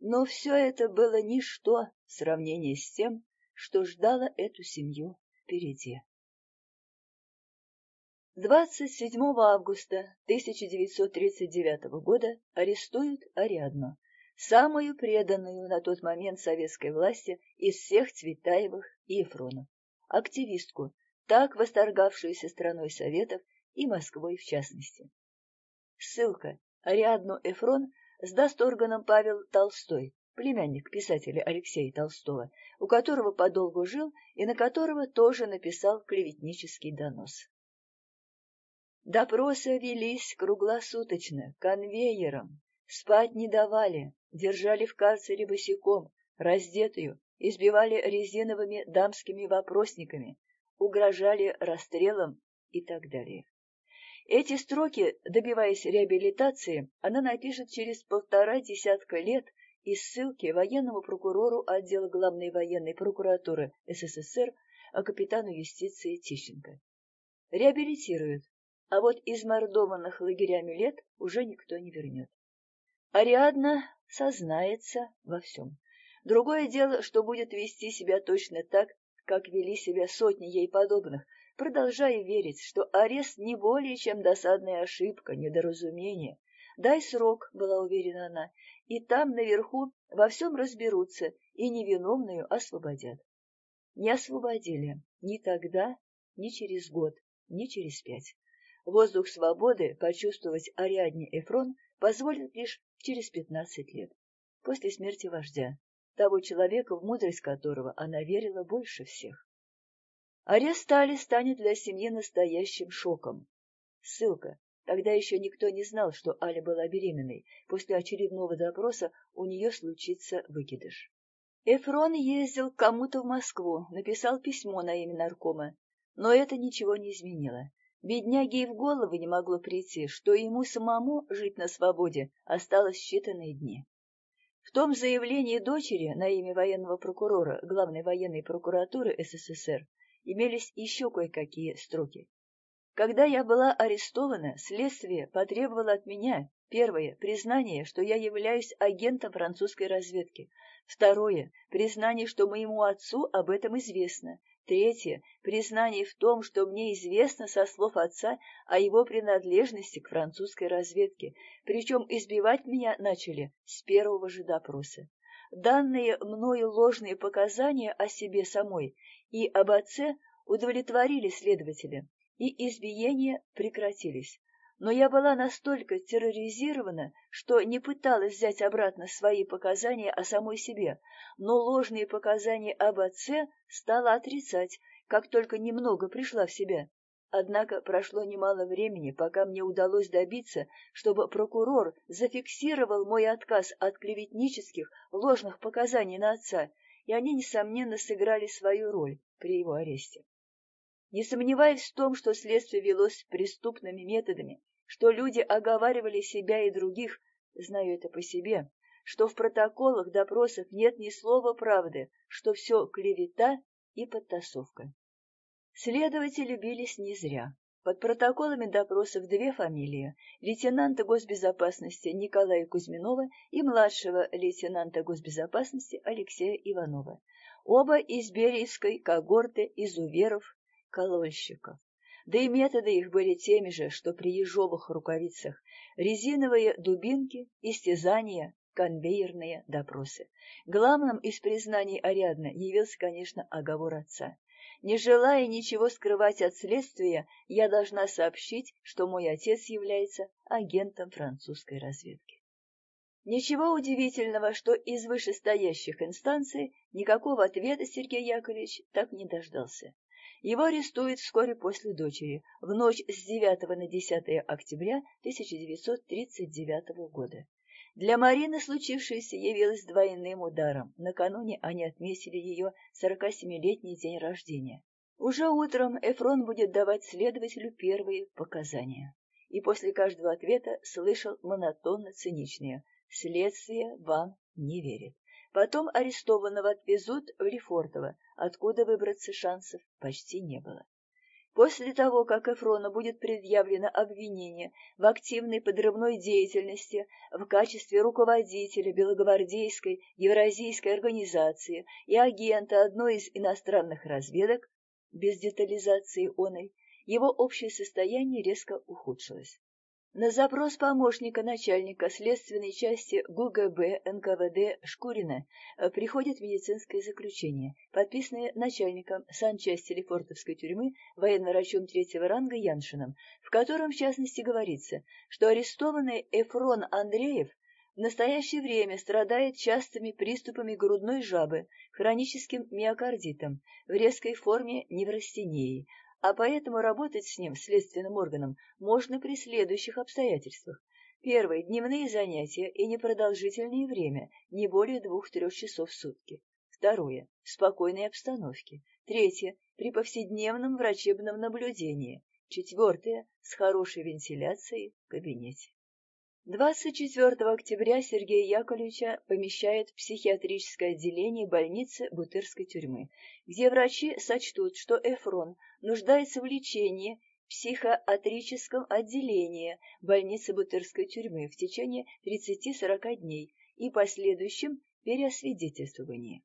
Но все это было ничто в сравнении с тем, что ждало эту семью впереди. 27 августа 1939 года арестуют Ариадну, самую преданную на тот момент советской власти из всех Цветаевых и Ефронов, активистку, так восторгавшуюся страной Советов и Москвой в частности. Ссылка. Ариадну Эфрон сдаст органам Павел Толстой, племянник писателя Алексея Толстого, у которого подолгу жил и на которого тоже написал клеветнический донос. Допросы велись круглосуточно, конвейером. Спать не давали, держали в карцере босиком, раздетую, избивали резиновыми дамскими вопросниками, угрожали расстрелом и так далее. Эти строки, добиваясь реабилитации, она напишет через полтора десятка лет из ссылки военному прокурору отдела главной военной прокуратуры СССР а капитану юстиции Тищенко. Реабилитируют, а вот измордованных лагерями лет уже никто не вернет. Ариадна сознается во всем. Другое дело, что будет вести себя точно так, как вели себя сотни ей подобных, продолжая верить, что арест не более чем досадная ошибка, недоразумение. Дай срок, была уверена она, и там, наверху, во всем разберутся и невиновную освободят. Не освободили ни тогда, ни через год, ни через пять. Воздух свободы почувствовать Ариадне Эфрон позволит лишь через пятнадцать лет, после смерти вождя, того человека, в мудрость которого она верила больше всех. Арест Стали станет для семьи настоящим шоком. Ссылка. Тогда еще никто не знал, что Аля была беременной. После очередного допроса у нее случится выкидыш. Эфрон ездил к кому-то в Москву, написал письмо на имя наркома, но это ничего не изменило. Бедняге и в голову не могло прийти, что ему самому жить на свободе осталось считанные дни. В том заявлении дочери на имя военного прокурора Главной военной прокуратуры СССР имелись еще кое-какие строки. Когда я была арестована, следствие потребовало от меня, первое, признание, что я являюсь агентом французской разведки, второе, признание, что моему отцу об этом известно, Третье — признание в том, что мне известно со слов отца о его принадлежности к французской разведке, причем избивать меня начали с первого же допроса. Данные мною ложные показания о себе самой и об отце удовлетворили следователя, и избиения прекратились. Но я была настолько терроризирована, что не пыталась взять обратно свои показания о самой себе, но ложные показания об отце стала отрицать, как только немного пришла в себя. Однако прошло немало времени, пока мне удалось добиться, чтобы прокурор зафиксировал мой отказ от клеветнических, ложных показаний на отца, и они, несомненно, сыграли свою роль при его аресте. Не сомневаясь в том, что следствие велось преступными методами, что люди оговаривали себя и других, знаю это по себе, что в протоколах допросов нет ни слова правды, что все клевета и подтасовка. Следователи бились не зря. Под протоколами допросов две фамилии – лейтенанта госбезопасности Николая Кузьминова и младшего лейтенанта госбезопасности Алексея Иванова. Оба из Берийской когорты изуверов, колольщиков. Да и методы их были теми же, что при ежовых рукавицах. Резиновые дубинки, истязания, конвейерные допросы. Главным из признаний Ариадны явился, конечно, оговор отца. Не желая ничего скрывать от следствия, я должна сообщить, что мой отец является агентом французской разведки. Ничего удивительного, что из вышестоящих инстанций никакого ответа Сергей Яковлевич так не дождался. Его арестуют вскоре после дочери, в ночь с 9 на 10 октября 1939 года. Для Марины случившееся явилось двойным ударом. Накануне они отметили ее 47-летний день рождения. Уже утром Эфрон будет давать следователю первые показания. И после каждого ответа слышал монотонно-циничные «Следствие вам не верит». Потом арестованного отвезут в Лефортово, откуда выбраться шансов почти не было. После того, как Эфрону будет предъявлено обвинение в активной подрывной деятельности в качестве руководителя Белогвардейской Евразийской организации и агента одной из иностранных разведок, без детализации оной, его общее состояние резко ухудшилось. На запрос помощника начальника следственной части ГУГБ НКВД Шкурина э, приходит медицинское заключение, подписанное начальником санчасти Лефортовской тюрьмы военно-врачом третьего ранга Яншином, в котором, в частности, говорится, что арестованный Эфрон Андреев в настоящее время страдает частыми приступами грудной жабы, хроническим миокардитом, в резкой форме неврастении, а поэтому работать с ним, следственным органом, можно при следующих обстоятельствах. Первое – дневные занятия и непродолжительное время, не более двух-трех часов в сутки. Второе – в спокойной обстановке. Третье – при повседневном врачебном наблюдении. Четвертое – с хорошей вентиляцией в кабинете. 24 октября Сергея Яковлевича помещают в психиатрическое отделение больницы Бутырской тюрьмы, где врачи сочтут, что Эфрон нуждается в лечении в психиатрическом отделении больницы Бутырской тюрьмы в течение 30-40 дней и последующем переосвидетельствовании.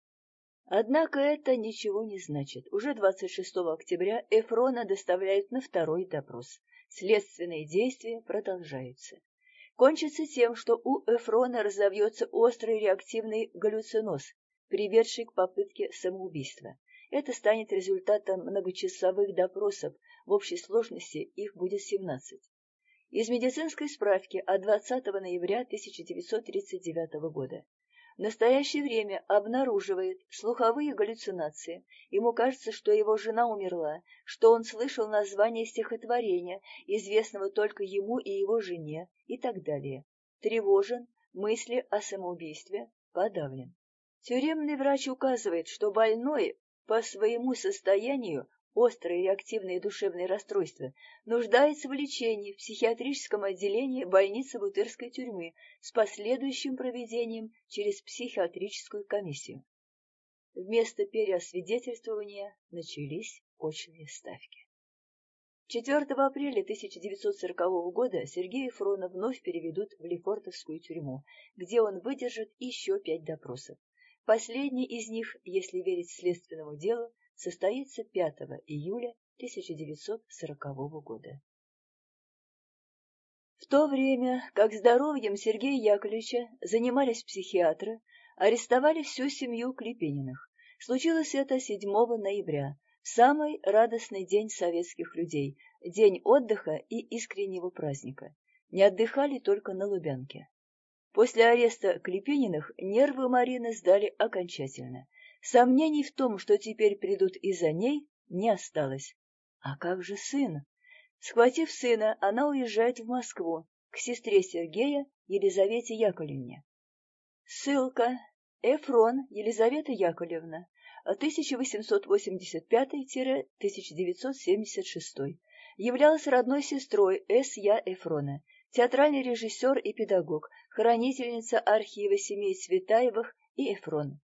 Однако это ничего не значит. Уже 26 октября Эфрона доставляют на второй допрос. Следственные действия продолжаются кончится тем, что у Эфрона разовьется острый реактивный галлюциноз, приведший к попытке самоубийства. Это станет результатом многочасовых допросов, в общей сложности их будет 17. Из медицинской справки от 20 ноября 1939 года. В настоящее время обнаруживает слуховые галлюцинации. Ему кажется, что его жена умерла, что он слышал название стихотворения, известного только ему и его жене, и так далее. Тревожен, мысли о самоубийстве подавлен. Тюремный врач указывает, что больной по своему состоянию острое реактивное душевное расстройство, нуждается в лечении в психиатрическом отделении больницы Бутырской тюрьмы с последующим проведением через психиатрическую комиссию. Вместо переосвидетельствования начались очные ставки. 4 апреля 1940 года Сергея Фрона вновь переведут в Лефортовскую тюрьму, где он выдержит еще пять допросов. Последний из них, если верить следственному делу, состоится 5 июля 1940 года. В то время, как здоровьем Сергея Яковлевича занимались психиатры, арестовали всю семью Клепениных. Случилось это 7 ноября. Самый радостный день советских людей, день отдыха и искреннего праздника. Не отдыхали только на Лубянке. После ареста Клепининых нервы Марины сдали окончательно. Сомнений в том, что теперь придут и за ней, не осталось. А как же сын? Схватив сына, она уезжает в Москву к сестре Сергея Елизавете Яковлевне. Ссылка. Эфрон Елизавета Яковлевна, 1885-1976, являлась родной сестрой С. Я. Эфрона, театральный режиссер и педагог, хранительница архива семей Цветаевых и Эфрон.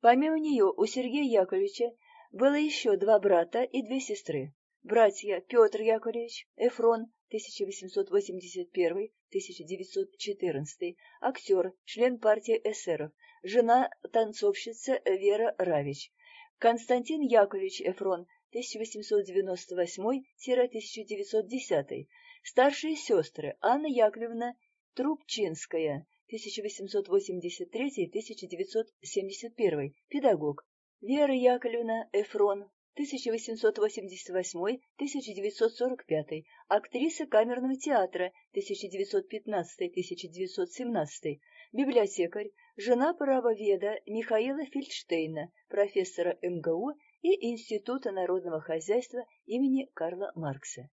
Помимо нее у Сергея Яковлевича было еще два брата и две сестры. Братья Петр Яковлевич, Эфрон, 1881-1914, актер, член партии эсеров, жена танцовщица Вера Равич, Константин Яковлевич Эфрон, 1898-1910, старшие сестры Анна Яковлевна Трубчинская, 1883-1971, педагог, Вера Яковлевна Эфрон, 1888-1945, актриса камерного театра. 1915-1917, библиотекарь, жена правоведа Михаила Фельдштейна, профессора МГУ и Института народного хозяйства имени Карла Маркса.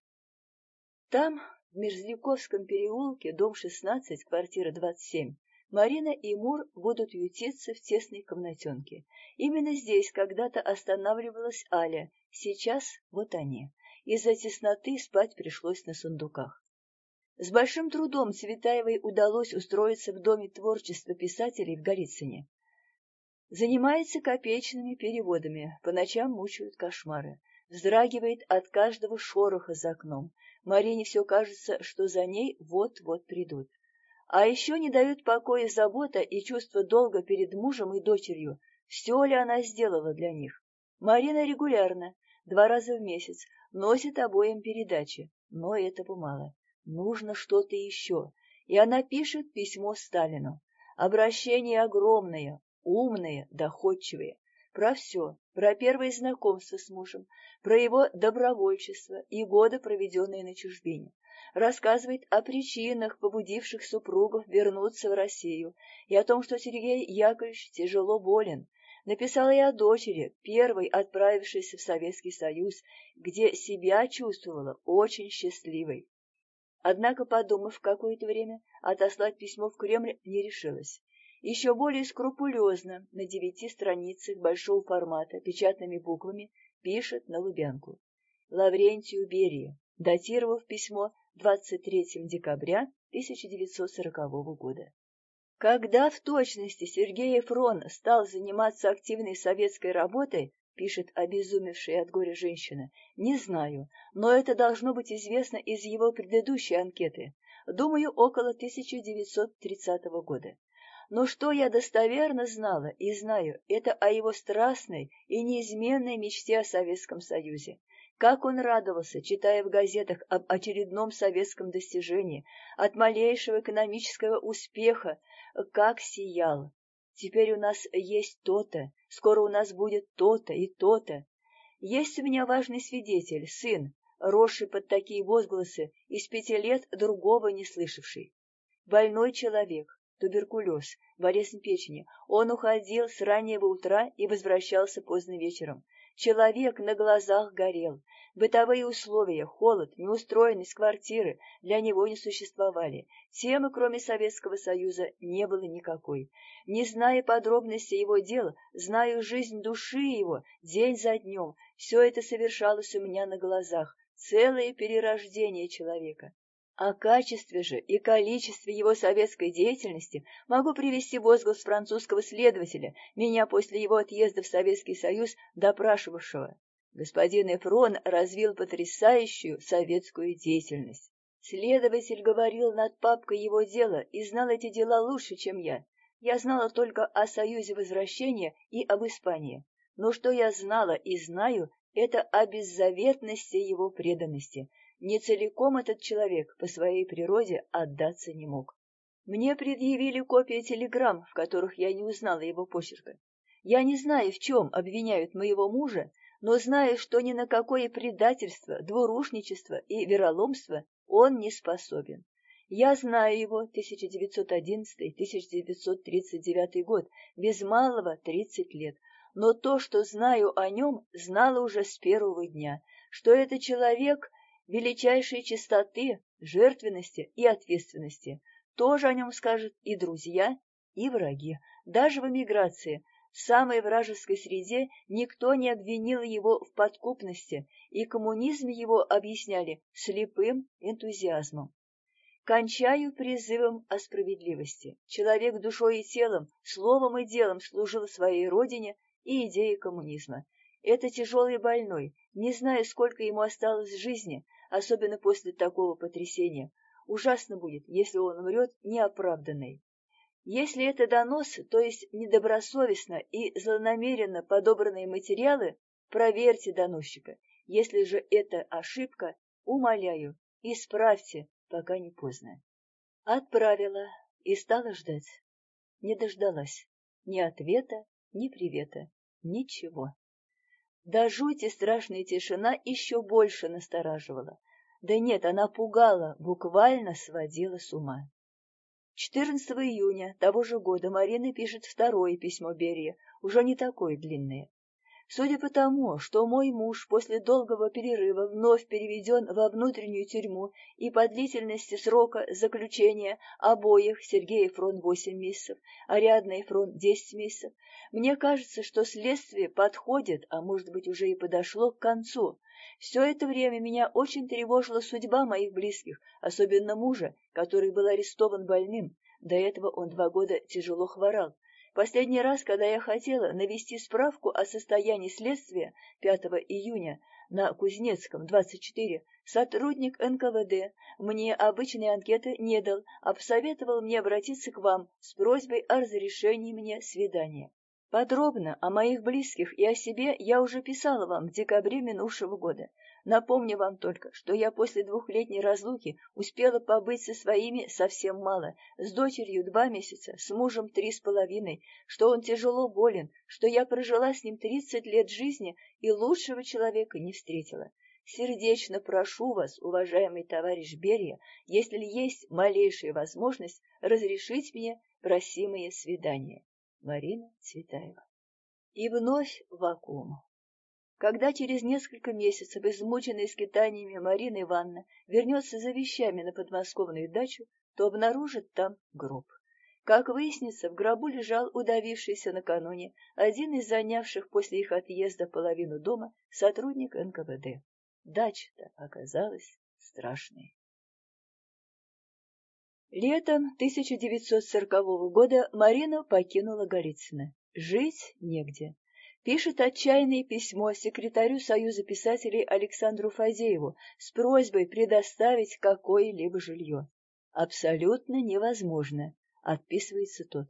Там, в Мерзляковском переулке, дом 16, квартира 27, Марина и Мур будут ютиться в тесной комнатенке. Именно здесь когда-то останавливалась Аля, сейчас вот они. Из-за тесноты спать пришлось на сундуках. С большим трудом Цветаевой удалось устроиться в Доме творчества писателей в Голицыне. Занимается копеечными переводами, по ночам мучают кошмары. Вздрагивает от каждого шороха за окном. Марине все кажется, что за ней вот-вот придут. А еще не дают покоя забота и чувство долга перед мужем и дочерью. Все ли она сделала для них? Марина регулярно, два раза в месяц, носит обоим передачи, но этого мало. Нужно что-то еще. И она пишет письмо Сталину. Обращение огромное, умное, доходчивое. Про все, про первое знакомство с мужем, про его добровольчество и годы, проведенные на чужбине рассказывает о причинах, побудивших супругов вернуться в Россию, и о том, что Сергей Яковлевич тяжело болен. Написала и о дочери, первой отправившейся в Советский Союз, где себя чувствовала очень счастливой. Однако, подумав какое-то время, отослать письмо в Кремль не решилась. Еще более скрупулезно на девяти страницах большого формата печатными буквами пишет на Лубянку. Лаврентию Берии, датировав письмо 23 декабря 1940 года. Когда в точности Сергей Фрон стал заниматься активной советской работой, пишет обезумевшая от горя женщина, не знаю, но это должно быть известно из его предыдущей анкеты, думаю, около 1930 года. Но что я достоверно знала и знаю, это о его страстной и неизменной мечте о Советском Союзе, как он радовался, читая в газетах об очередном советском достижении, от малейшего экономического успеха, как сиял. Теперь у нас есть то-то, скоро у нас будет то-то и то-то. Есть у меня важный свидетель, сын, росший под такие возгласы, из пяти лет другого не слышавший. Больной человек, туберкулез, болезнь печени. Он уходил с раннего утра и возвращался поздно вечером. Человек на глазах горел. Бытовые условия, холод, неустроенность квартиры для него не существовали. Темы, кроме Советского Союза, не было никакой. Не зная подробностей его дел, знаю жизнь души его, день за днем. Все это совершалось у меня на глазах. Целое перерождение человека. О качестве же и количестве его советской деятельности могу привести возглас французского следователя, меня после его отъезда в Советский Союз допрашивавшего. Господин Эфрон развил потрясающую советскую деятельность. Следователь говорил над папкой его дела и знал эти дела лучше, чем я. Я знала только о Союзе Возвращения и об Испании. Но что я знала и знаю, это о беззаветности его преданности, не целиком этот человек по своей природе отдаться не мог. Мне предъявили копии телеграмм, в которых я не узнала его почерка. Я не знаю, в чем обвиняют моего мужа, но знаю, что ни на какое предательство, двурушничество и вероломство он не способен. Я знаю его 1911-1939 год, без малого 30 лет, но то, что знаю о нем, знала уже с первого дня, что это человек величайшей чистоты, жертвенности и ответственности. Тоже о нем скажут и друзья, и враги. Даже в эмиграции, в самой вражеской среде, никто не обвинил его в подкупности, и коммунизм его объясняли слепым энтузиазмом. Кончаю призывом о справедливости. Человек душой и телом, словом и делом служил своей родине и идее коммунизма. Это тяжелый больной, не зная, сколько ему осталось жизни, особенно после такого потрясения. Ужасно будет, если он умрет неоправданный. Если это донос, то есть недобросовестно и злонамеренно подобранные материалы, проверьте доносчика. Если же это ошибка, умоляю, исправьте пока не поздно. Отправила и стала ждать. Не дождалась ни ответа, ни привета, ничего. До жути страшная тишина еще больше настораживала. Да нет, она пугала, буквально сводила с ума. 14 июня того же года Марина пишет второе письмо Берия, уже не такое длинное. Судя по тому, что мой муж после долгого перерыва вновь переведен во внутреннюю тюрьму и по длительности срока заключения обоих Сергея Фрон 8 месяцев, Ариадна и Фрон 10 месяцев, мне кажется, что следствие подходит, а может быть уже и подошло к концу. Все это время меня очень тревожила судьба моих близких, особенно мужа, который был арестован больным. До этого он два года тяжело хворал. Последний раз, когда я хотела навести справку о состоянии следствия 5 июня на Кузнецком, 24, сотрудник НКВД мне обычной анкеты не дал, а посоветовал мне обратиться к вам с просьбой о разрешении мне свидания. Подробно о моих близких и о себе я уже писала вам в декабре минувшего года. Напомню вам только, что я после двухлетней разлуки успела побыть со своими совсем мало, с дочерью два месяца, с мужем три с половиной, что он тяжело болен, что я прожила с ним тридцать лет жизни и лучшего человека не встретила. Сердечно прошу вас, уважаемый товарищ Берия, если есть малейшая возможность, разрешить мне просимое свидание. Марина Цветаева. И вновь вакуум. Когда через несколько месяцев, измученная скитаниями Марина Ивановна вернется за вещами на подмосковную дачу, то обнаружит там гроб. Как выяснится, в гробу лежал удавившийся накануне один из занявших после их отъезда половину дома сотрудник НКВД. Дача-то оказалась страшной. Летом 1940 года Марина покинула Голицыно. Жить негде пишет отчаянное письмо секретарю Союза писателей Александру Фадееву с просьбой предоставить какое-либо жилье. «Абсолютно невозможно», — отписывается тот.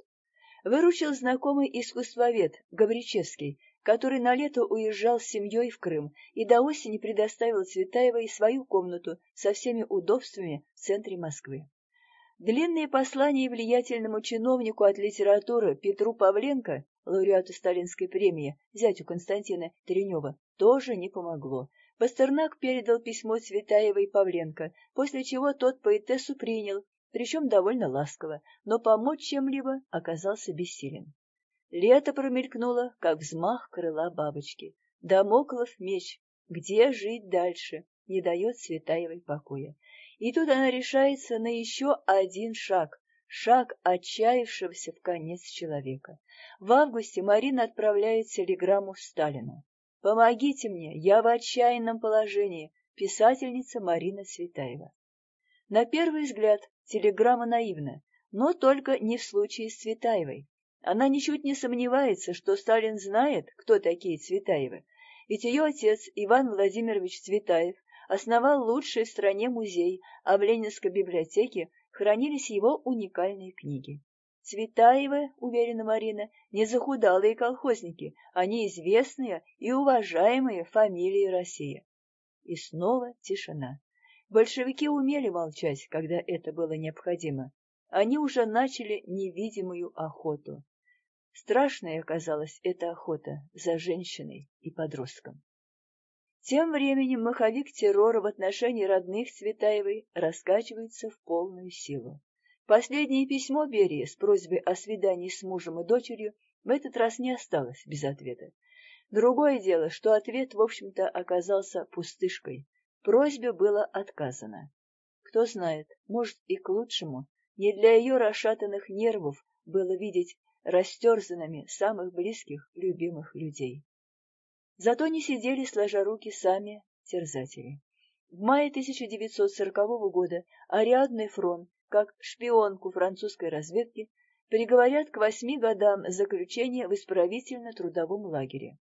Выручил знакомый искусствовед Гавричевский, который на лето уезжал с семьей в Крым и до осени предоставил Цветаевой свою комнату со всеми удобствами в центре Москвы. Длинные послания влиятельному чиновнику от литературы Петру Павленко лауреату Сталинской премии, зятю Константина Теренева, тоже не помогло. Пастернак передал письмо Цветаевой Павленко, после чего тот поэтессу принял, причем довольно ласково, но помочь чем-либо оказался бессилен. Лето промелькнуло, как взмах крыла бабочки. Дамоклов меч. Где жить дальше? Не дает Цветаевой покоя. И тут она решается на еще один шаг, шаг отчаявшегося в конец человека. В августе Марина отправляет телеграмму Сталину. «Помогите мне, я в отчаянном положении. Писательница Марина Цветаева». На первый взгляд телеграмма наивна, но только не в случае с Цветаевой. Она ничуть не сомневается, что Сталин знает, кто такие Цветаевы, ведь ее отец Иван Владимирович Цветаев основал лучший в стране музей, а в Ленинской библиотеке хранились его уникальные книги. Цветаевы, уверена Марина, не захудалые колхозники, они известные и уважаемые фамилии России. И снова тишина. Большевики умели молчать, когда это было необходимо. Они уже начали невидимую охоту. Страшной оказалась эта охота за женщиной и подростком. Тем временем маховик террора в отношении родных Цветаевой раскачивается в полную силу. Последнее письмо Берии с просьбой о свидании с мужем и дочерью в этот раз не осталось без ответа. Другое дело, что ответ, в общем-то, оказался пустышкой. Просьбе было отказано. Кто знает, может и к лучшему. Не для ее расшатанных нервов было видеть растерзанными самых близких, любимых людей. Зато не сидели сложа руки сами терзатели. В мае 1940 года Ариадный фронт, как шпионку французской разведки, приговорят к восьми годам заключения в исправительно-трудовом лагере.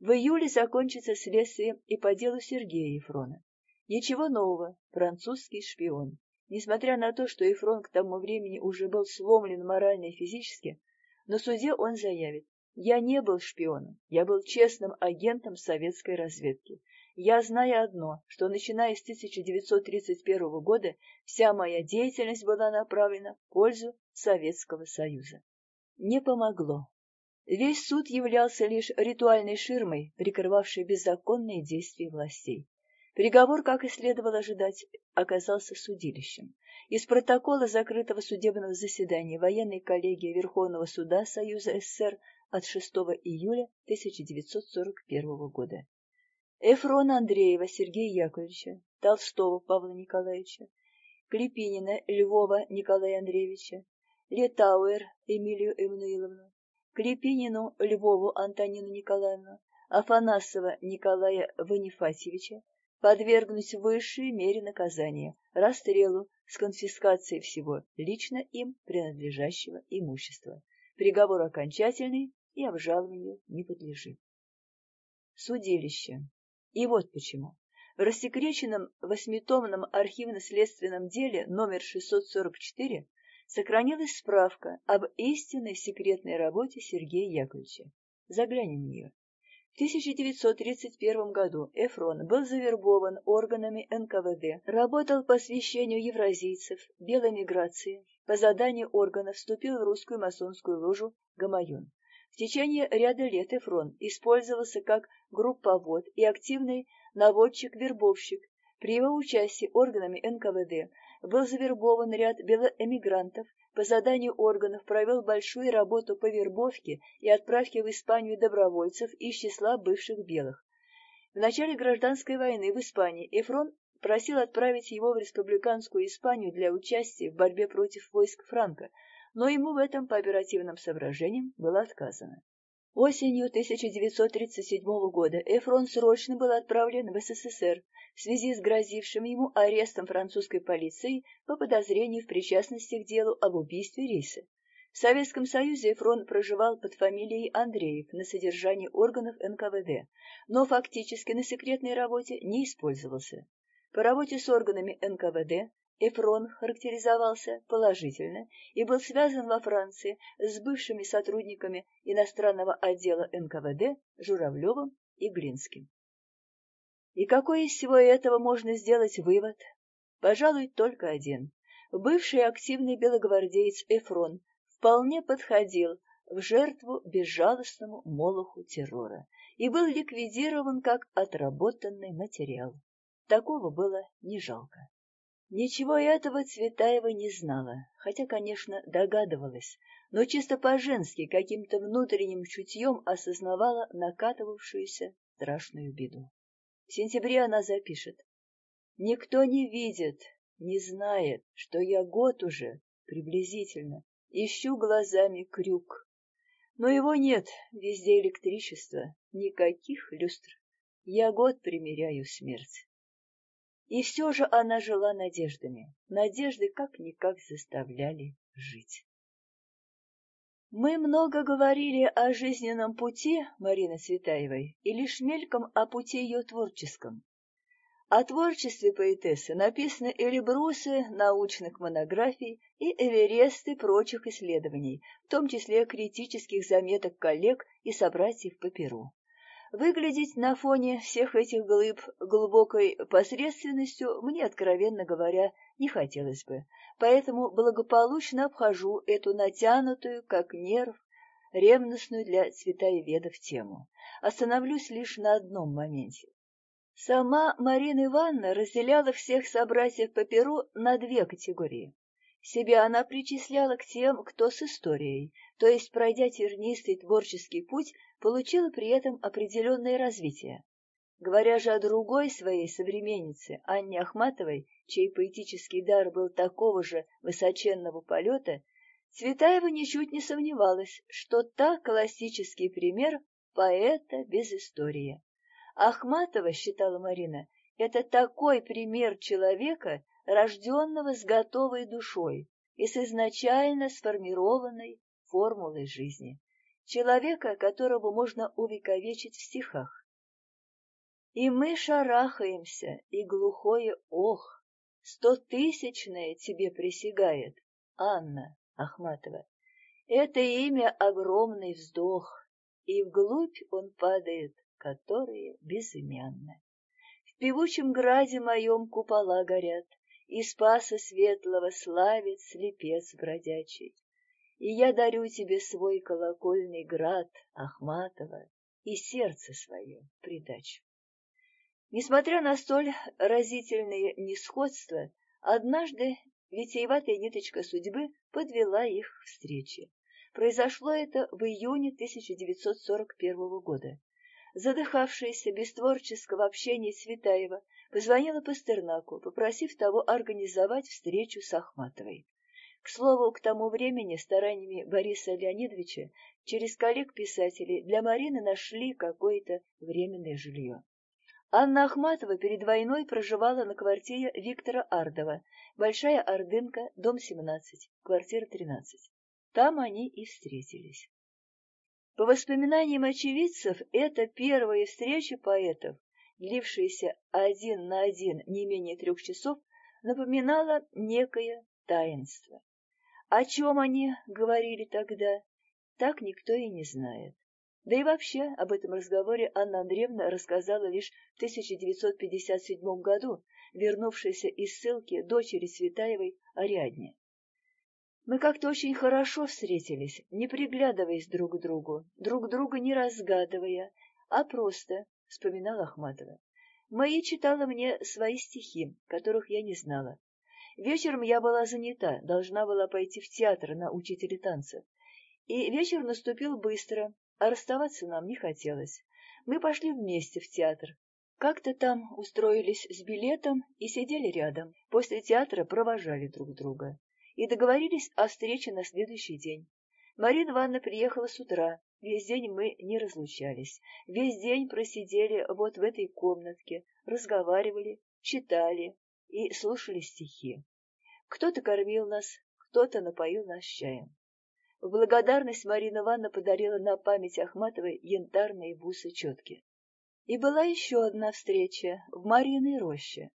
В июле закончится следствие и по делу Сергея Ефрона. Ничего нового, французский шпион. Несмотря на то, что Ефрон к тому времени уже был сломлен морально и физически, на суде он заявит, я не был шпионом, я был честным агентом советской разведки. Я знаю одно, что начиная с 1931 года вся моя деятельность была направлена в пользу Советского Союза. Не помогло. Весь суд являлся лишь ритуальной ширмой, прикрывавшей беззаконные действия властей. Приговор, как и следовало ожидать, оказался судилищем. Из протокола закрытого судебного заседания военной коллегии Верховного суда Союза СССР от 6 июля 1941 года. Эфрона Андреева Сергея Яковлевича, Толстого Павла Николаевича, Клепинина Львова Николая Андреевича, Летауэр Эмилию Эммануиловну, Клепинину Львову Антонину Николаевну, Афанасова Николая Ванифатьевича, подвергнуть высшей мере наказания – расстрелу с конфискацией всего лично им принадлежащего имущества. Приговор окончательный и обжалованию не подлежит. Судилище. И вот почему. В рассекреченном восьмитомном архивно-следственном деле номер 644 сохранилась справка об истинной секретной работе Сергея Яковлевича. Заглянем в нее. 1931 году Эфрон был завербован органами НКВД, работал по освещению евразийцев, белой миграции, по заданию органов вступил в русскую масонскую ложу «Гамаюн». Течение ряда лет Эфрон использовался как групповод и активный наводчик-вербовщик. При его участии органами НКВД был завербован ряд белоэмигрантов, по заданию органов провел большую работу по вербовке и отправке в Испанию добровольцев из числа бывших белых. В начале гражданской войны в Испании Эфрон просил отправить его в республиканскую Испанию для участия в борьбе против войск Франка, но ему в этом по оперативным соображениям было отказано. Осенью 1937 года Эфрон срочно был отправлен в СССР в связи с грозившим ему арестом французской полиции по подозрению в причастности к делу об убийстве Риса. В Советском Союзе Эфрон проживал под фамилией Андреев на содержании органов НКВД, но фактически на секретной работе не использовался. По работе с органами НКВД Эфрон характеризовался положительно и был связан во Франции с бывшими сотрудниками иностранного отдела НКВД Журавлевым и Глинским. И какой из всего этого можно сделать вывод? Пожалуй, только один. Бывший активный белогвардеец Эфрон вполне подходил в жертву безжалостному молоху террора и был ликвидирован как отработанный материал. Такого было не жалко. Ничего этого Цветаева не знала, хотя, конечно, догадывалась, но чисто по-женски каким-то внутренним чутьем осознавала накатывавшуюся страшную беду. В сентябре она запишет. Никто не видит, не знает, что я год уже, приблизительно, ищу глазами крюк. Но его нет, везде электричество, никаких люстр. Я год примеряю смерть. И все же она жила надеждами. Надежды как-никак заставляли жить. Мы много говорили о жизненном пути Марины Цветаевой и лишь мельком о пути ее творческом. О творчестве поэтессы написаны эльбрусы научных монографий и эвересты прочих исследований, в том числе критических заметок коллег и собратьев по Перу. Выглядеть на фоне всех этих глыб глубокой посредственностью мне, откровенно говоря, не хотелось бы, поэтому благополучно обхожу эту натянутую, как нерв, ревностную для цветаеведов тему. Остановлюсь лишь на одном моменте. Сама Марина Ивановна разделяла всех собратьев по перу на две категории. Себя она причисляла к тем, кто с историей, то есть, пройдя тернистый творческий путь, получила при этом определенное развитие. Говоря же о другой своей современнице, Анне Ахматовой, чей поэтический дар был такого же высоченного полета, Цветаева ничуть не сомневалась, что та классический пример поэта без истории. Ахматова, считала Марина, это такой пример человека, рожденного с готовой душой и с изначально сформированной формулой жизни, человека, которого можно увековечить в стихах. И мы шарахаемся, и глухое ох, стотысячное тебе присягает, Анна Ахматова. Это имя огромный вздох, и вглубь он падает, которые безымянны. В певучем граде моем купола горят, И спаса светлого славит слепец бродячий. И я дарю тебе свой колокольный град, Ахматова, и сердце свое придачу. Несмотря на столь разительные несходства, однажды витиеватая ниточка судьбы подвела их к встрече. Произошло это в июне 1941 года. Задыхавшаяся без творческого общения Светаева позвонила Пастернаку, попросив того организовать встречу с Ахматовой. К слову, к тому времени стараниями Бориса Леонидовича через коллег-писателей для Марины нашли какое-то временное жилье. Анна Ахматова перед войной проживала на квартире Виктора Ардова, Большая Ордынка, дом 17, квартира 13. Там они и встретились. По воспоминаниям очевидцев, это первая встреча поэтов, длившаяся один на один не менее трех часов, напоминала некое таинство. О чем они говорили тогда, так никто и не знает. Да и вообще об этом разговоре Анна Андреевна рассказала лишь в 1957 году, вернувшейся из ссылки дочери Светаевой Ариадне. Мы как-то очень хорошо встретились, не приглядываясь друг к другу, друг друга не разгадывая, а просто, — вспоминала Ахматова. Мои читала мне свои стихи, которых я не знала. Вечером я была занята, должна была пойти в театр на учителя танцев. И вечер наступил быстро, а расставаться нам не хотелось. Мы пошли вместе в театр. Как-то там устроились с билетом и сидели рядом. После театра провожали друг друга и договорились о встрече на следующий день. Марина Ивановна приехала с утра. Весь день мы не разлучались. Весь день просидели вот в этой комнатке, разговаривали, читали и слушали стихи. Кто-то кормил нас, кто-то напоил нас чаем. В благодарность Марина Ивановна подарила на память Ахматовой янтарные бусы четки. И была еще одна встреча в Мариной роще.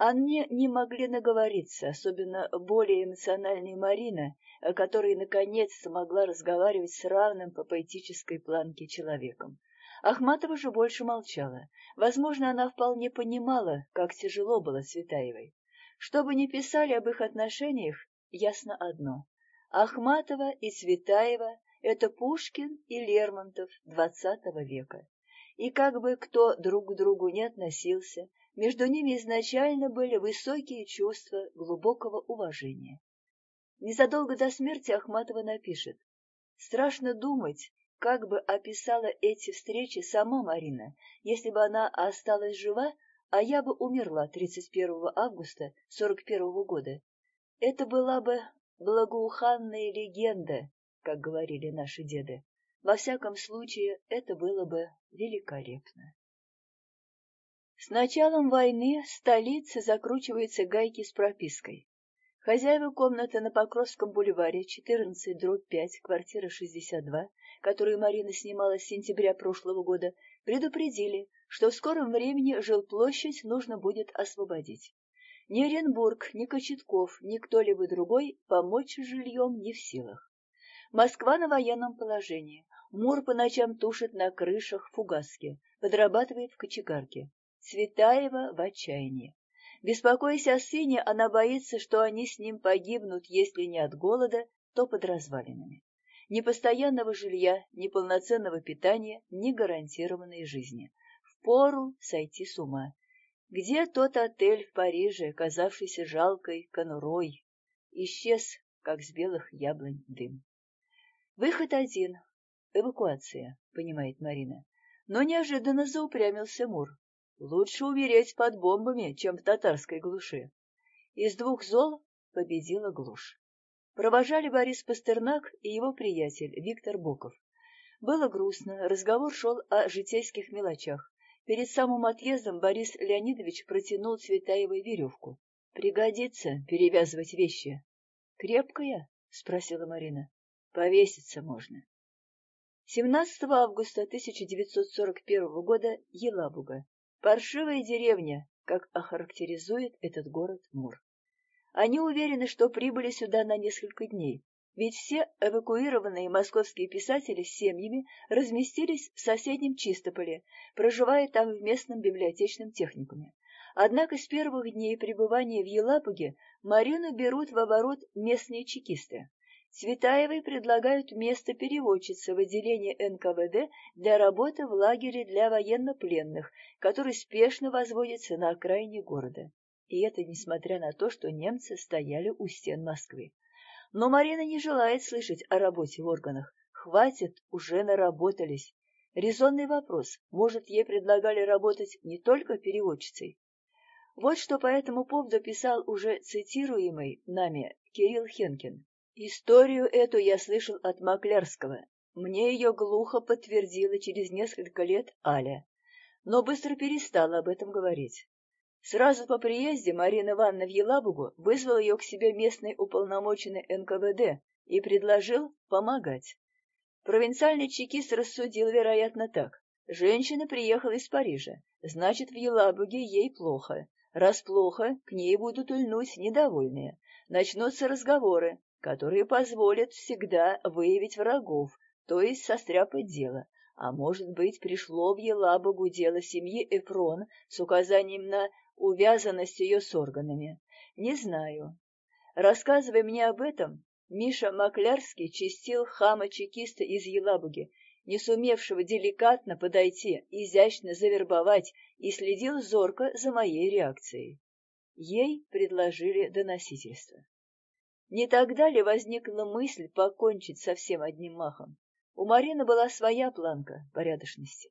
Они не могли наговориться, особенно более эмоциональная Марина, которая наконец-то могла разговаривать с равным по поэтической планке человеком. Ахматова же больше молчала. Возможно, она вполне понимала, как тяжело было Светаевой. Что бы ни писали об их отношениях, ясно одно. Ахматова и Цветаева — это Пушкин и Лермонтов XX века. И как бы кто друг к другу не относился, между ними изначально были высокие чувства глубокого уважения. Незадолго до смерти Ахматова напишет «Страшно думать, как бы описала эти встречи сама Марина, если бы она осталась жива, а я бы умерла 31 августа 41 года. Это была бы благоуханная легенда, как говорили наши деды. Во всяком случае, это было бы великолепно. С началом войны столица закручивается гайки с пропиской. Хозяева комнаты на Покровском бульваре, 14, дробь 5, квартира 62, которую Марина снимала с сентября прошлого года, предупредили, что в скором времени жилплощадь нужно будет освободить. Ни Оренбург, ни Кочетков, ни кто-либо другой помочь жильем не в силах. Москва на военном положении. Мур по ночам тушит на крышах фугаски, подрабатывает в кочегарке. Цветаева в отчаянии. Беспокоясь о сыне, она боится, что они с ним погибнут, если не от голода, то под развалинами. Ни постоянного жилья, ни полноценного питания, ни гарантированной жизни. Впору сойти с ума. Где тот отель в Париже, казавшийся жалкой конурой? Исчез, как с белых яблонь дым. Выход один — эвакуация, понимает Марина. Но неожиданно заупрямился Мур. Лучше умереть под бомбами, чем в татарской глуши. Из двух зол победила глушь. Провожали Борис Пастернак и его приятель Виктор Боков. Было грустно, разговор шел о житейских мелочах. Перед самым отъездом Борис Леонидович протянул Цветаевой веревку. «Пригодится перевязывать вещи». «Крепкая?» — спросила Марина. «Повеситься можно». 17 августа 1941 года Елабуга. Паршивая деревня, как охарактеризует этот город Мур. Они уверены, что прибыли сюда на несколько дней, ведь все эвакуированные московские писатели с семьями разместились в соседнем Чистополе, проживая там в местном библиотечном техникуме. Однако с первых дней пребывания в Елабуге Марину берут в оборот местные чекисты. Цветаевой предлагают место переводчицы в отделении НКВД для работы в лагере для военнопленных, который спешно возводится на окраине города. И это несмотря на то, что немцы стояли у стен Москвы. Но Марина не желает слышать о работе в органах. Хватит, уже наработались. Резонный вопрос, может, ей предлагали работать не только переводчицей? Вот что по этому поводу писал уже цитируемый нами Кирилл Хенкин. Историю эту я слышал от Маклярского. Мне ее глухо подтвердила через несколько лет Аля, но быстро перестала об этом говорить. Сразу по приезде Марина Ивановна в Елабугу вызвал ее к себе местный уполномоченный НКВД и предложил помогать. Провинциальный чекист рассудил, вероятно, так. Женщина приехала из Парижа, значит, в Елабуге ей плохо. Раз плохо, к ней будут ульнуть недовольные. Начнутся разговоры, которые позволят всегда выявить врагов, то есть состряпать дело. А может быть, пришло в Елабугу дело семьи Эфрон с указанием на увязанность ее с органами. Не знаю. Рассказывая мне об этом, Миша Маклярский чистил хама-чекиста из Елабуги, не сумевшего деликатно подойти, изящно завербовать, и следил зорко за моей реакцией. Ей предложили доносительство. Не тогда ли возникла мысль покончить со всем одним махом? У Марины была своя планка порядочности.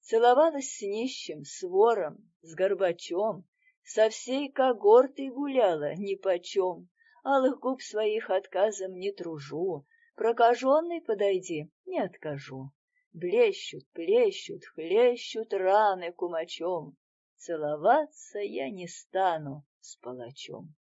Целовалась с нищим, с вором, с горбачом, со всей когортой гуляла нипочем, алых губ своих отказом не тружу, прокаженный подойди, не откажу. Блещут, плещут, хлещут раны кумачом, целоваться я не стану с палачом.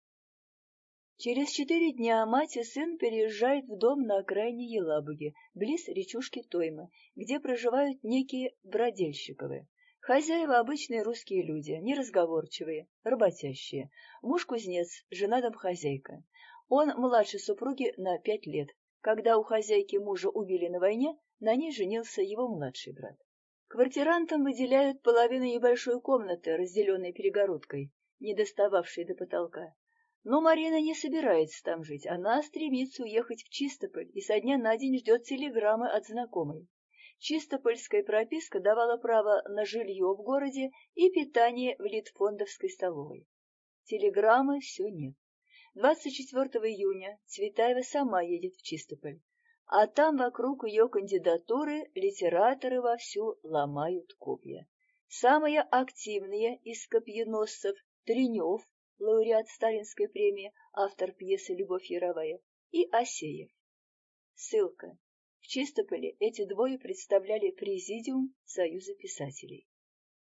Через четыре дня мать и сын переезжают в дом на окраине Елабуги, близ речушки Тоймы, где проживают некие Бродельщиковы. Хозяева обычные русские люди, неразговорчивые, работящие. Муж кузнец, жена домхозяйка. Он младше супруги на пять лет. Когда у хозяйки мужа убили на войне, на ней женился его младший брат. Квартирантам выделяют половину небольшой комнаты, разделенной перегородкой, не достававшей до потолка. Но Марина не собирается там жить. Она стремится уехать в Чистополь и со дня на день ждет телеграммы от знакомой. Чистопольская прописка давала право на жилье в городе и питание в Литфондовской столовой. Телеграммы все нет. 24 июня Цветаева сама едет в Чистополь, а там вокруг ее кандидатуры литераторы вовсю ломают копья. Самые активные из копьеносцев Тренев, лауреат Сталинской премии, автор пьесы «Любовь Яровая», и Асеев. Ссылка. В Чистополе эти двое представляли президиум Союза писателей.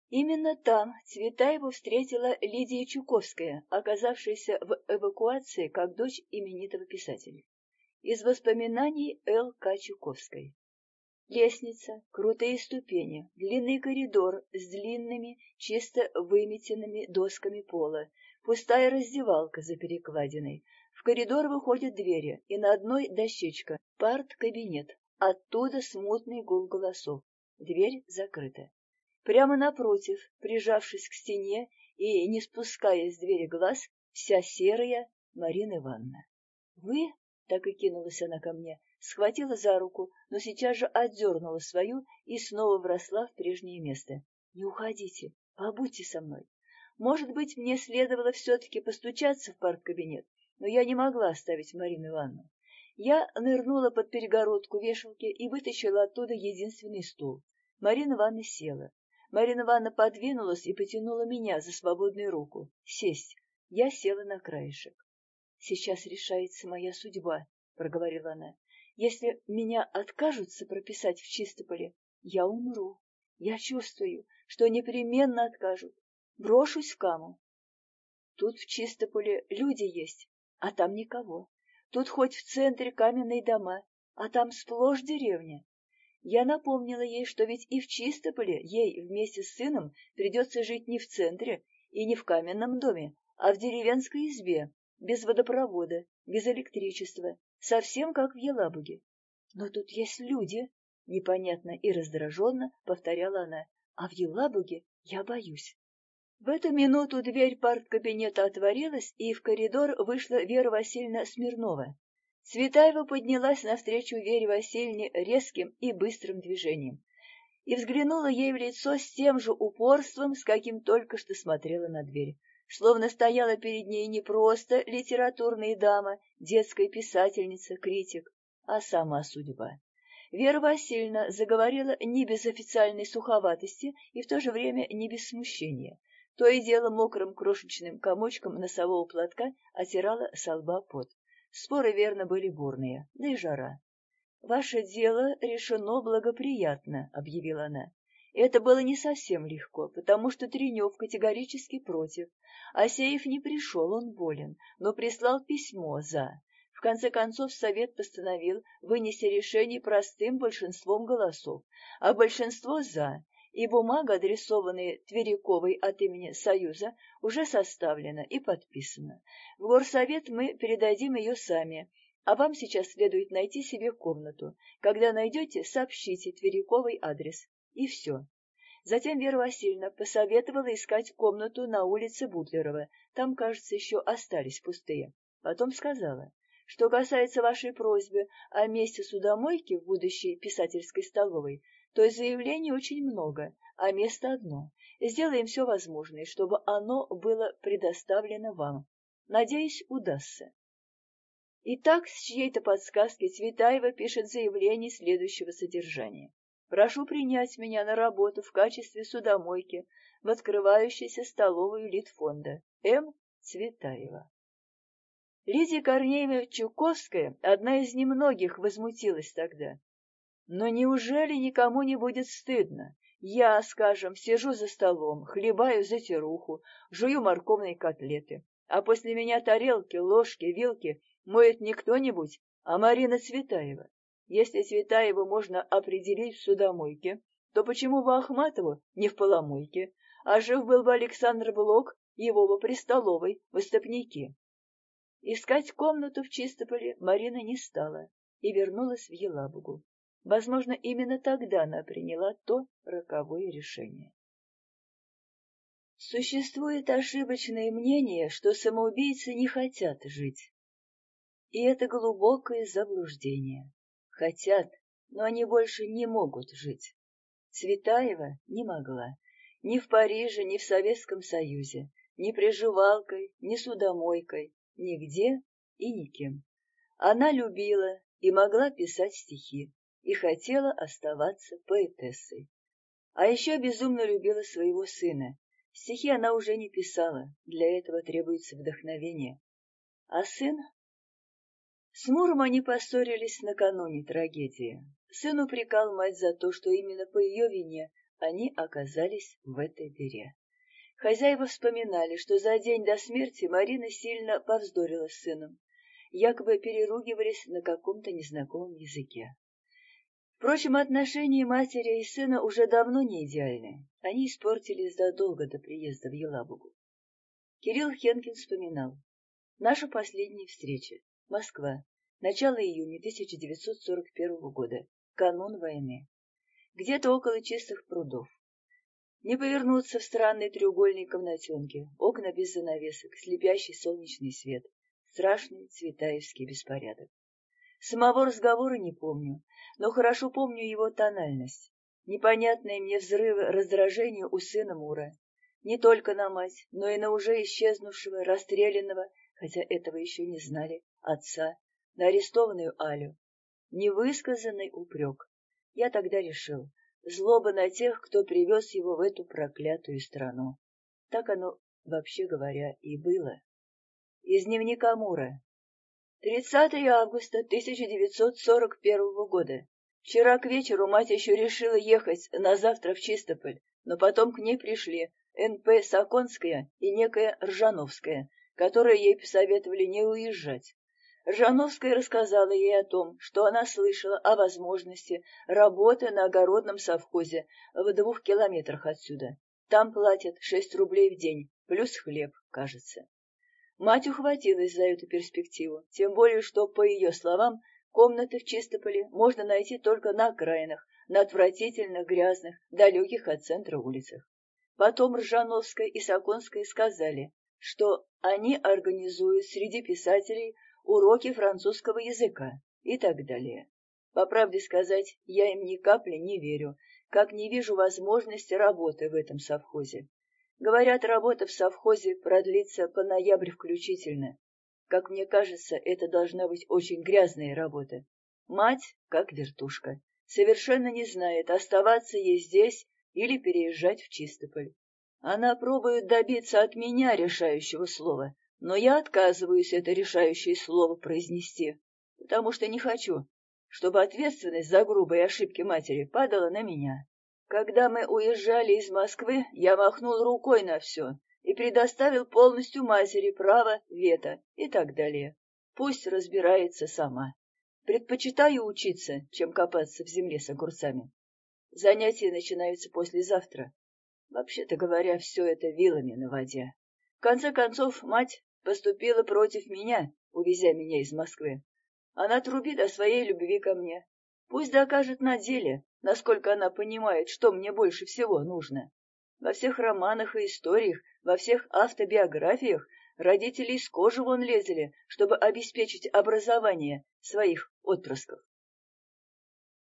Именно там Цветаеву встретила Лидия Чуковская, оказавшаяся в эвакуации как дочь именитого писателя. Из воспоминаний Л. К. Чуковской. Лестница, крутые ступени, длинный коридор с длинными, чисто выметенными досками пола, Пустая раздевалка за перекладиной. В коридор выходят двери, и на одной дощечка — парт-кабинет. Оттуда смутный гул голосов. Дверь закрыта. Прямо напротив, прижавшись к стене и не спуская с двери глаз, вся серая Марина Ивановна. «Вы?» — так и кинулась она ко мне, схватила за руку, но сейчас же отдернула свою и снова вросла в прежнее место. Не уходите, побудьте со мной. Может быть, мне следовало все-таки постучаться в парткабинет, но я не могла оставить Марину Ивановну. Я нырнула под перегородку вешалки и вытащила оттуда единственный стул. Марина Ивановна села. Марина Ивановна подвинулась и потянула меня за свободную руку. Сесть. Я села на краешек. «Сейчас решается моя судьба», — проговорила она. «Если меня откажутся прописать в Чистополе, я умру. Я чувствую, что непременно откажут. Брошусь в каму. Тут в Чистополе люди есть, а там никого. Тут хоть в центре каменные дома, а там сплошь деревня. Я напомнила ей, что ведь и в Чистополе ей вместе с сыном придется жить не в центре и не в каменном доме, а в деревенской избе, без водопровода, без электричества, совсем как в Елабуге. Но тут есть люди, непонятно и раздраженно повторяла она, а в Елабуге я боюсь. В эту минуту дверь парткабинета отворилась, и в коридор вышла Вера Васильевна Смирнова. Цветаева поднялась навстречу Вере Васильевне резким и быстрым движением и взглянула ей в лицо с тем же упорством, с каким только что смотрела на дверь словно стояла перед ней не просто литературная дама, детская писательница, критик, а сама судьба. Вера Васильевна заговорила не без официальной суховатости и в то же время не без смущения. То и дело мокрым крошечным комочком носового платка отирала со лба пот. Споры, верно, были бурные, да и жара. «Ваше дело решено благоприятно», — объявила она. Это было не совсем легко, потому что Тренев категорически против. Асеев не пришел, он болен, но прислал письмо «за». В конце концов, Совет постановил вынести решение простым большинством голосов, а большинство «за», и бумага, адресованная Тверяковой от имени Союза, уже составлена и подписана. В горсовет мы передадим ее сами, а вам сейчас следует найти себе комнату. Когда найдете, сообщите Тверяковой адрес. И все. Затем Вера Васильевна посоветовала искать комнату на улице Бутлерова. Там, кажется, еще остались пустые. Потом сказала, что касается вашей просьбы о месте судомойки в будущей писательской столовой, то заявлений очень много, а место одно. Сделаем все возможное, чтобы оно было предоставлено вам. Надеюсь, удастся. Итак, с чьей-то подсказки Цветаева пишет заявление следующего содержания. Прошу принять меня на работу в качестве судомойки в открывающейся столовую Литфонда. М. Цветаева. Лидия Корнеевна Чуковская, одна из немногих, возмутилась тогда. Но неужели никому не будет стыдно? Я, скажем, сижу за столом, хлебаю затируху, жую морковные котлеты, а после меня тарелки, ложки, вилки моет не кто-нибудь, а Марина Цветаева. Если Цветаеву можно определить в судомойке, то почему бы Ахматову не в поломойке, а жив был бы Александр Блок, его бы при столовой, в истопнике? Искать комнату в Чистополе Марина не стала и вернулась в Елабугу. Возможно, именно тогда она приняла то роковое решение. Существует ошибочное мнение, что самоубийцы не хотят жить. И это глубокое заблуждение хотят, но они больше не могут жить. Цветаева не могла. Ни в Париже, ни в Советском Союзе, ни приживалкой, ни судомойкой, нигде и никем. Она любила и могла писать стихи, и хотела оставаться поэтессой. А еще безумно любила своего сына. Стихи она уже не писала, для этого требуется вдохновение. А сын с Муром они поссорились накануне трагедии. Сын упрекал мать за то, что именно по ее вине они оказались в этой дыре. Хозяева вспоминали, что за день до смерти Марина сильно повздорила с сыном, якобы переругивались на каком-то незнакомом языке. Впрочем, отношения матери и сына уже давно не идеальны. Они испортились задолго до приезда в Елабугу. Кирилл Хенкин вспоминал. Наша последняя встреча. Москва. Начало июня 1941 года. Канун войны. Где-то около чистых прудов. Не повернуться в странной треугольной комнатенке, окна без занавесок, слепящий солнечный свет, страшный цветаевский беспорядок. Самого разговора не помню, но хорошо помню его тональность. непонятные мне взрывы раздражения у сына Мура. Не только на мать, но и на уже исчезнувшего, расстрелянного, хотя этого еще не знали, отца, на арестованную Алю. Невысказанный упрек. Я тогда решил, злоба на тех, кто привез его в эту проклятую страну. Так оно, вообще говоря, и было. Из дневника Мура. 30 августа 1941 года. Вчера к вечеру мать еще решила ехать на завтра в Чистополь, но потом к ней пришли Н.П. Саконская и некая Ржановская, которые ей посоветовали не уезжать. Ржановская рассказала ей о том, что она слышала о возможности работы на огородном совхозе в двух километрах отсюда. Там платят шесть рублей в день, плюс хлеб, кажется. Мать ухватилась за эту перспективу, тем более, что, по ее словам, комнаты в Чистополе можно найти только на окраинах, на отвратительных, грязных, далеких от центра улицах. Потом Ржановская и Саконская сказали, что они организуют среди писателей уроки французского языка и так далее. По правде сказать, я им ни капли не верю, как не вижу возможности работы в этом совхозе. Говорят, работа в совхозе продлится по ноябрь включительно. Как мне кажется, это должна быть очень грязная работа. Мать, как вертушка, совершенно не знает, оставаться ей здесь или переезжать в Чистополь. Она пробует добиться от меня решающего слова, но я отказываюсь это решающее слово произнести, потому что не хочу, чтобы ответственность за грубые ошибки матери падала на меня. Когда мы уезжали из Москвы, я махнул рукой на все и предоставил полностью матери право вето и так далее. Пусть разбирается сама. Предпочитаю учиться, чем копаться в земле с огурцами. Занятия начинаются послезавтра. Вообще-то говоря, все это вилами на воде. В конце концов, мать поступила против меня, увезя меня из Москвы. Она трубит о своей любви ко мне. Пусть докажет на деле, насколько она понимает, что мне больше всего нужно. Во всех романах и историях, во всех автобиографиях родители из кожи вон лезли, чтобы обеспечить образование своих отпрысков.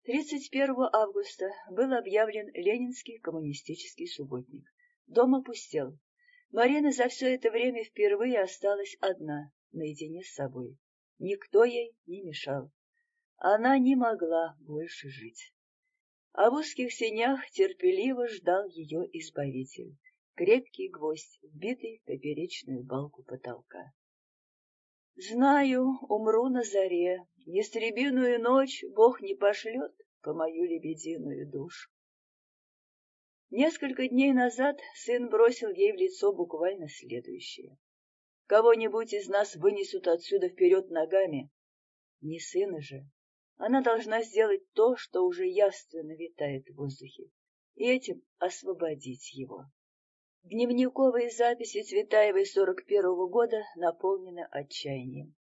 31 августа был объявлен Ленинский коммунистический субботник. Дом опустел. Марина за все это время впервые осталась одна, наедине с собой. Никто ей не мешал. Она не могла больше жить. А в узких сенях терпеливо ждал ее избавитель, крепкий гвоздь, вбитый в поперечную балку потолка. Знаю, умру на заре, Ястребиную ночь Бог не пошлет по мою лебединую душу. Несколько дней назад сын бросил ей в лицо буквально следующее. Кого-нибудь из нас вынесут отсюда вперед ногами. Не сына же. Она должна сделать то, что уже явственно витает в воздухе, и этим освободить его. Дневниковые записи Цветаевой 41-го года наполнены отчаянием.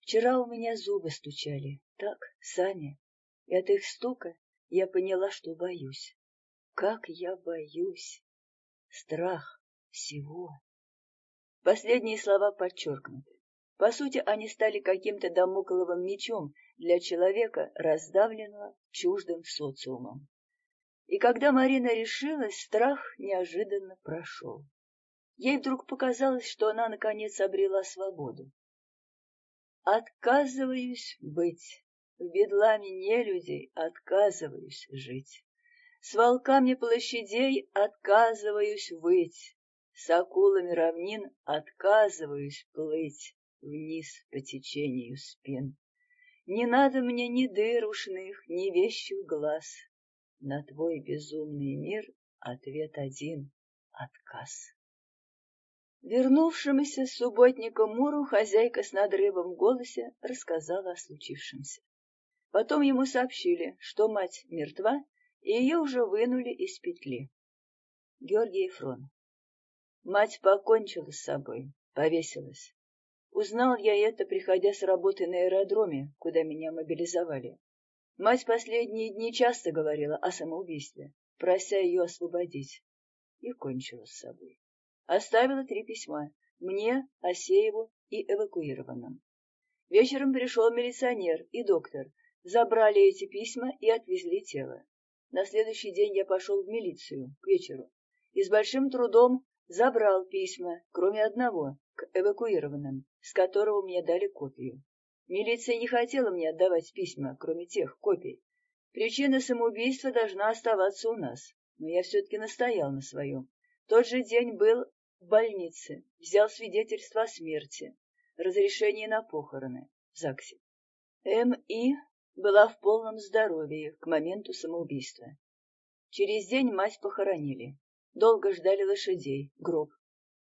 Вчера у меня зубы стучали, так, сами, и от их стука я поняла, что боюсь. Как я боюсь! Страх всего. Последние слова подчеркнуты. По сути, они стали каким-то домокловым мечом для человека, раздавленного чуждым социумом. И когда Марина решилась, страх неожиданно прошел. Ей вдруг показалось, что она наконец обрела свободу. Отказываюсь быть. В бедламе нелюдей отказываюсь жить. С волками площадей отказываюсь выть, С акулами равнин отказываюсь плыть Вниз по течению спин. Не надо мне ни дыр ушных, ни вещих глаз. На твой безумный мир ответ один — отказ. Вернувшемуся с субботника Муру хозяйка с надрывом в голосе рассказала о случившемся. Потом ему сообщили, что мать мертва, и ее уже вынули из петли. Георгий Ефрон. Мать покончила с собой, повесилась. Узнал я это, приходя с работы на аэродроме, куда меня мобилизовали. Мать последние дни часто говорила о самоубийстве, прося ее освободить, и кончила с собой. Оставила три письма — мне, Асееву и эвакуированным. Вечером пришел милиционер и доктор, забрали эти письма и отвезли тело. На следующий день я пошел в милицию к вечеру и с большим трудом забрал письма, кроме одного, к эвакуированным, с которого мне дали копию. Милиция не хотела мне отдавать письма, кроме тех копий. Причина самоубийства должна оставаться у нас, но я все-таки настоял на своем. Тот же день был в больнице, взял свидетельство о смерти, разрешение на похороны в ЗАГСе. М.И. была в полном здоровье к моменту самоубийства. Через день мать похоронили. Долго ждали лошадей, гроб.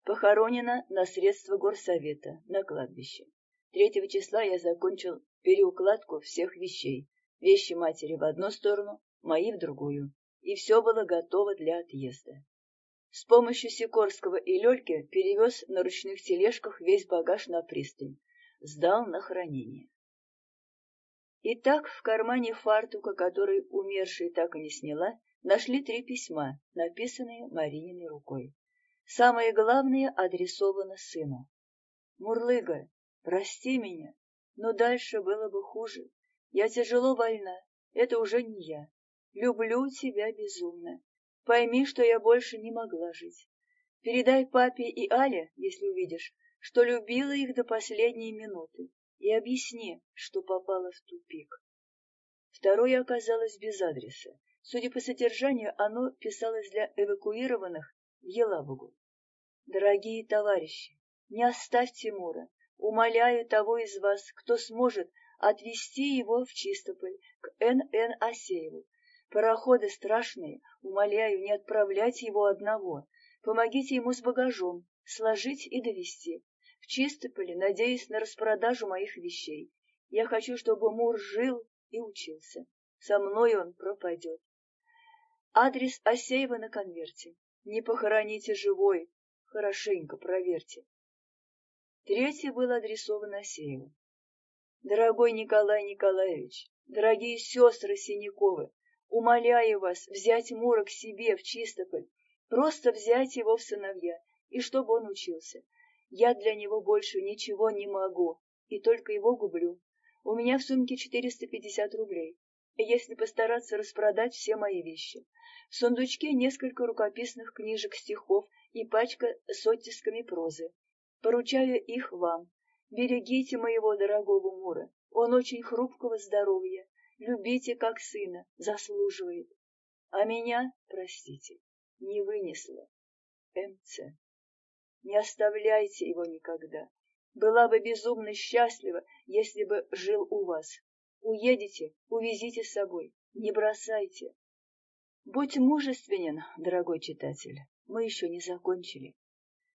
Похоронена на средства горсовета, на кладбище. Третьего числа я закончил переукладку всех вещей. Вещи матери в одну сторону, мои в другую. И все было готово для отъезда. С помощью Сикорского и Лёльки перевез на ручных тележках весь багаж на пристань. Сдал на хранение. Итак, в кармане фартука, который умершая так и не сняла, нашли три письма, написанные Марининой рукой. Самое главное адресовано сыну. «Мурлыга, прости меня, но дальше было бы хуже. Я тяжело больна, это уже не я. Люблю тебя безумно. Пойми, что я больше не могла жить. Передай папе и Але, если увидишь, что любила их до последней минуты, и объясни, что попала в тупик. Второе оказалось без адреса. Судя по содержанию, оно писалось для эвакуированных в Елабугу. Дорогие товарищи, не оставьте Мура. Умоляю того из вас, кто сможет, отвезти его в Чистополь, к Н.Н. Асееву. Пароходы страшные, умоляю, не отправлять его одного. Помогите ему с багажом, сложить и довести. В Чистополе надеюсь на распродажу моих вещей. Я хочу, чтобы Мур жил и учился. Со мной он пропадет. Адрес Асеева на конверте. Не похороните живой. Хорошенько проверьте. Третий был адресован Асееву. Дорогой Николай Николаевич, дорогие сестры Синяковы, Умоляю вас взять Мура к себе в Чистополь, просто взять его в сыновья, и чтобы он учился. Я для него больше ничего не могу, и только его гублю. У меня в сумке 450 рублей, если постараться распродать все мои вещи. В сундучке несколько рукописных книжек стихов и пачка с оттисками прозы. Поручаю их вам. Берегите моего дорогого Мура, он очень хрупкого здоровья, любите как сына, заслуживает. А меня, простите, не вынесла. МЦ. Не оставляйте его никогда. Была бы безумно счастлива, если бы жил у вас. Уедете, увезите с собой, не бросайте. Будь мужественен, дорогой читатель, мы еще не закончили.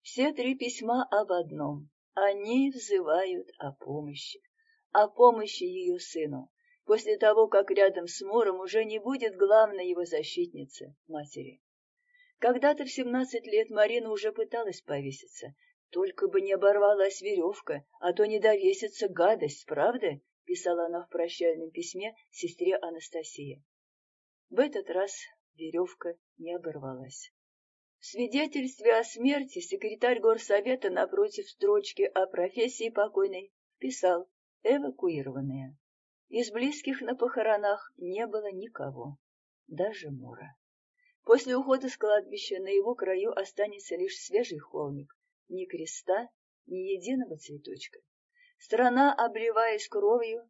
Все три письма об одном. Они взывают о помощи, о помощи ее сыну, после того, как рядом с Муром уже не будет главной его защитницы, матери. Когда-то в семнадцать лет Марина уже пыталась повеситься. Только бы не оборвалась веревка, а то не довесится гадость, правда? Писала она в прощальном письме сестре Анастасии. В этот раз веревка не оборвалась. В свидетельстве о смерти секретарь горсовета напротив строчки о профессии покойной писал «эвакуированная». Из близких на похоронах не было никого, даже Мура. После ухода с кладбища на его краю останется лишь свежий холмик, ни креста, ни единого цветочка. Страна, обливаясь кровью,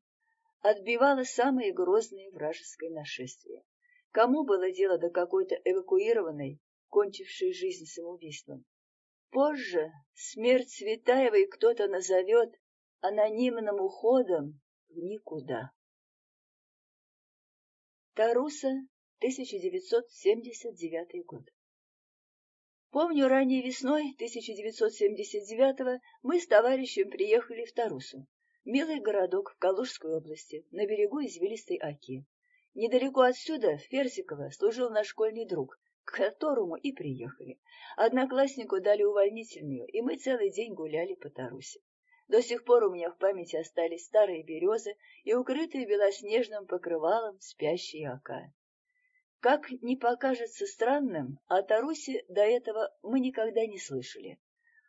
отбивала самые грозные вражеское нашествие. Кому было дело до какой-то эвакуированной, кончившей жизнь самоубийством? Позже смерть Светаевой кто-то назовет анонимным уходом в никуда. Таруса, 1979 год. Помню, ранней весной 1979-го мы с товарищем приехали в Тарусу, милый городок в Калужской области, на берегу извилистой Оки. Недалеко отсюда, в Персиково, служил наш школьный друг, к которому и приехали. Однокласснику дали увольнительную, и мы целый день гуляли по Тарусе. До сих пор у меня в памяти остались старые березы и укрытые белоснежным покрывалом спящие ока. Как не покажется странным, о Тарусе до этого мы никогда не слышали.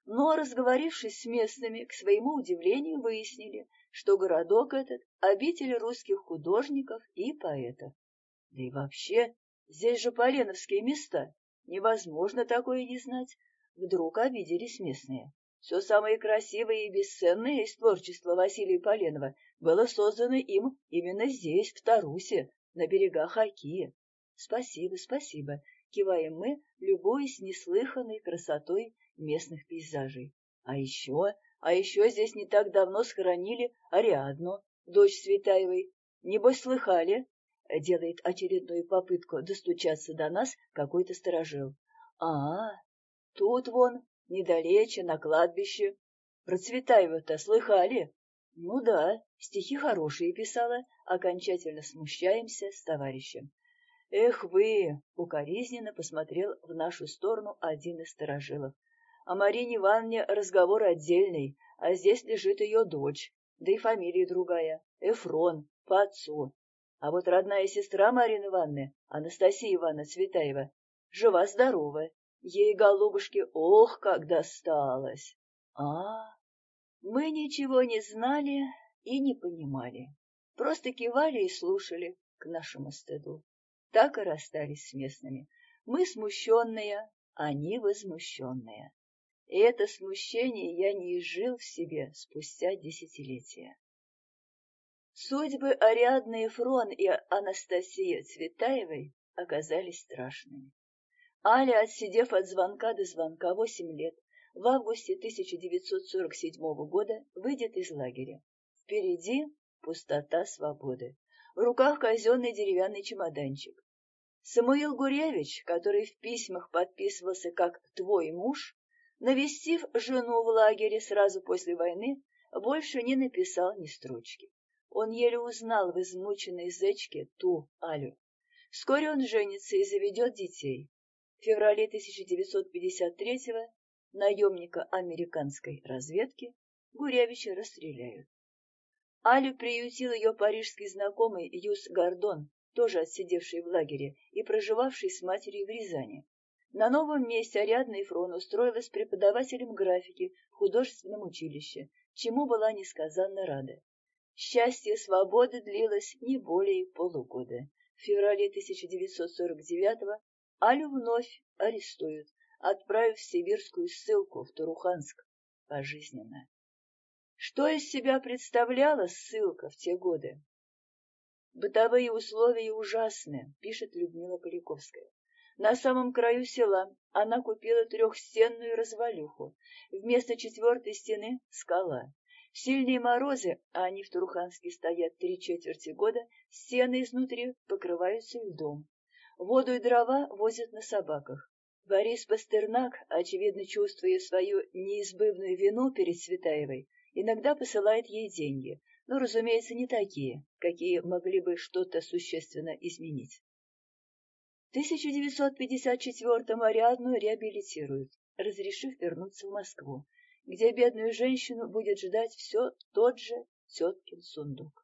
Но, разговорившись с местными, к своему удивлению выяснили, что городок этот — обитель русских художников и поэтов. Да и вообще Здесь же поленовские места. Невозможно такое не знать. Вдруг обиделись местные. Все самое красивое и бесценное из творчества Василия Поленова было создано им именно здесь, в Тарусе, на берегах Оки. Спасибо, спасибо, киваем мы, любуясь неслыханной красотой местных пейзажей. А еще, а еще здесь не так давно схоронили Ариадну, дочь Светаевой. Небось, слыхали? Делает очередную попытку достучаться до нас какой-то сторожил. А, тут вон, недалече, на кладбище. Про Цветаева-то слыхали? Ну да, стихи хорошие писала, окончательно смущаемся с товарищем. Эх вы, укоризненно посмотрел в нашу сторону один из сторожилов. О Марине Ивановне разговор отдельный, а здесь лежит ее дочь, да и фамилия другая, Эфрон, по отцу. А вот родная сестра Марины Ивановны, Анастасия Ивановна Цветаева, жива-здорова, ей, голубушки, ох, как досталось! А, мы ничего не знали и не понимали, просто кивали и слушали к нашему стыду. Так и расстались с местными. Мы смущенные, они возмущенные. И это смущение я не изжил в себе спустя десятилетия. Судьбы Ариадны Ефрон и Анастасии Цветаевой оказались страшными. Аля, отсидев от звонка до звонка восемь лет, в августе 1947 года выйдет из лагеря. Впереди пустота свободы. В руках казенный деревянный чемоданчик. Самуил Гуревич, который в письмах подписывался как «твой муж», навестив жену в лагере сразу после войны, больше не написал ни строчки. Он еле узнал в измученной зечке ту Алю. Вскоре он женится и заведет детей. В феврале 1953-го наемника американской разведки, Гуревича расстреляют. Алю приютил ее парижский знакомый Юс Гордон, тоже отсидевший в лагере и проживавший с матерью в Рязани. На новом месте Ариадна Ефрон устроилась преподавателем графики в художественном училище, чему была несказанно рада. Счастье свободы длилось не более полугода. В феврале 1949-го Алю вновь арестуют, отправив в сибирскую ссылку в Туруханск пожизненно. Что из себя представляла ссылка в те годы? Бытовые условия ужасны, пишет Людмила Поляковская. На самом краю села она купила трехстенную развалюху. Вместо четвертой стены — скала. В сильные морозы, а они в Туруханске стоят три четверти года, стены изнутри покрываются льдом. Воду и дрова возят на собаках. Борис Пастернак, очевидно чувствуя свою неизбывную вину перед Светаевой, иногда посылает ей деньги, но, разумеется, не такие, какие могли бы что-то существенно изменить. В 1954-м Ариадну реабилитируют, разрешив вернуться в Москву, где бедную женщину будет ждать все тот же теткин сундук.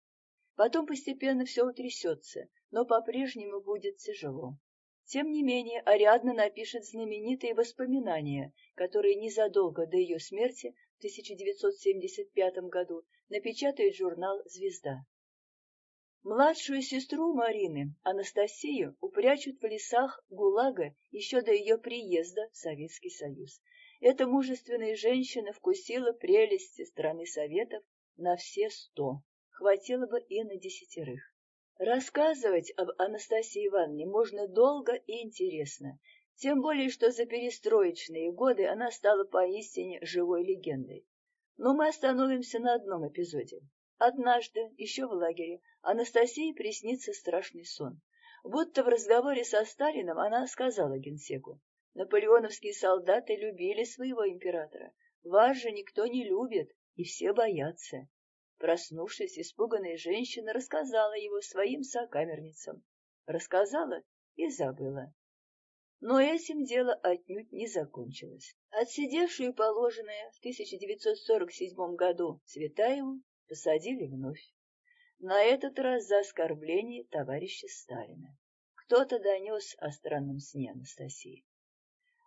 Потом постепенно все утрясется, но по-прежнему будет тяжело. Тем не менее, Ариадна напишет знаменитые воспоминания, которые незадолго до ее смерти 1975 году напечатает журнал «Звезда». Младшую сестру Марины, Анастасию, упрячут в лесах ГУЛАГа еще до ее приезда в Советский Союз. Эта мужественная женщина вкусила прелести страны Советов на все сто. Хватило бы и на десятерых. Рассказывать об Анастасии Ивановне можно долго и интересно, тем более, что за перестроечные годы она стала поистине живой легендой. Но мы остановимся на одном эпизоде. Однажды, еще в лагере, Анастасии приснится страшный сон. Будто в разговоре со Сталином она сказала генсеку, «Наполеоновские солдаты любили своего императора. Вас же никто не любит, и все боятся. Проснувшись, испуганная женщина рассказала его своим сокамерницам. Рассказала и забыла. Но этим дело отнюдь не закончилось. Отсидевшую положенное в 1947 году Цветаеву посадили вновь. На этот раз за оскорбление товарища Сталина. Кто-то донес о странном сне Анастасии.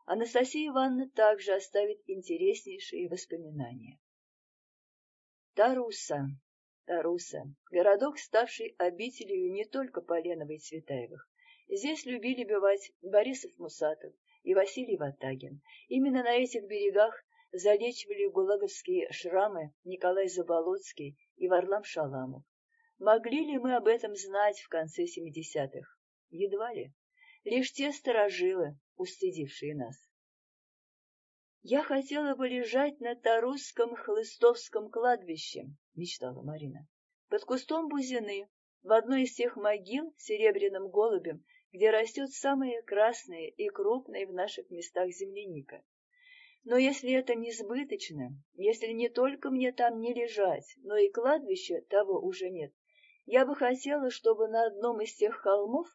Анастасия Ивановна также оставит интереснейшие воспоминания. Таруса. Таруса. Городок, ставший обителью не только Поленова и Цветаевых. Здесь любили бывать Борисов Мусатов и Василий Ватагин. Именно на этих берегах залечивали гулаговские шрамы Николай Заболоцкий и Варлам Шаламов. Могли ли мы об этом знать в конце 70-х? Едва ли. Лишь те сторожилы, устыдившие нас. «Я хотела бы лежать на Тарусском Хлыстовском кладбище», — мечтала Марина. «Под кустом бузины, в одной из тех могил серебряным голубем, где растет самая красная и крупная в наших местах земляника. Но если это несбыточно, если не только мне там не лежать, но и кладбища того уже нет, я бы хотела, чтобы на одном из тех холмов,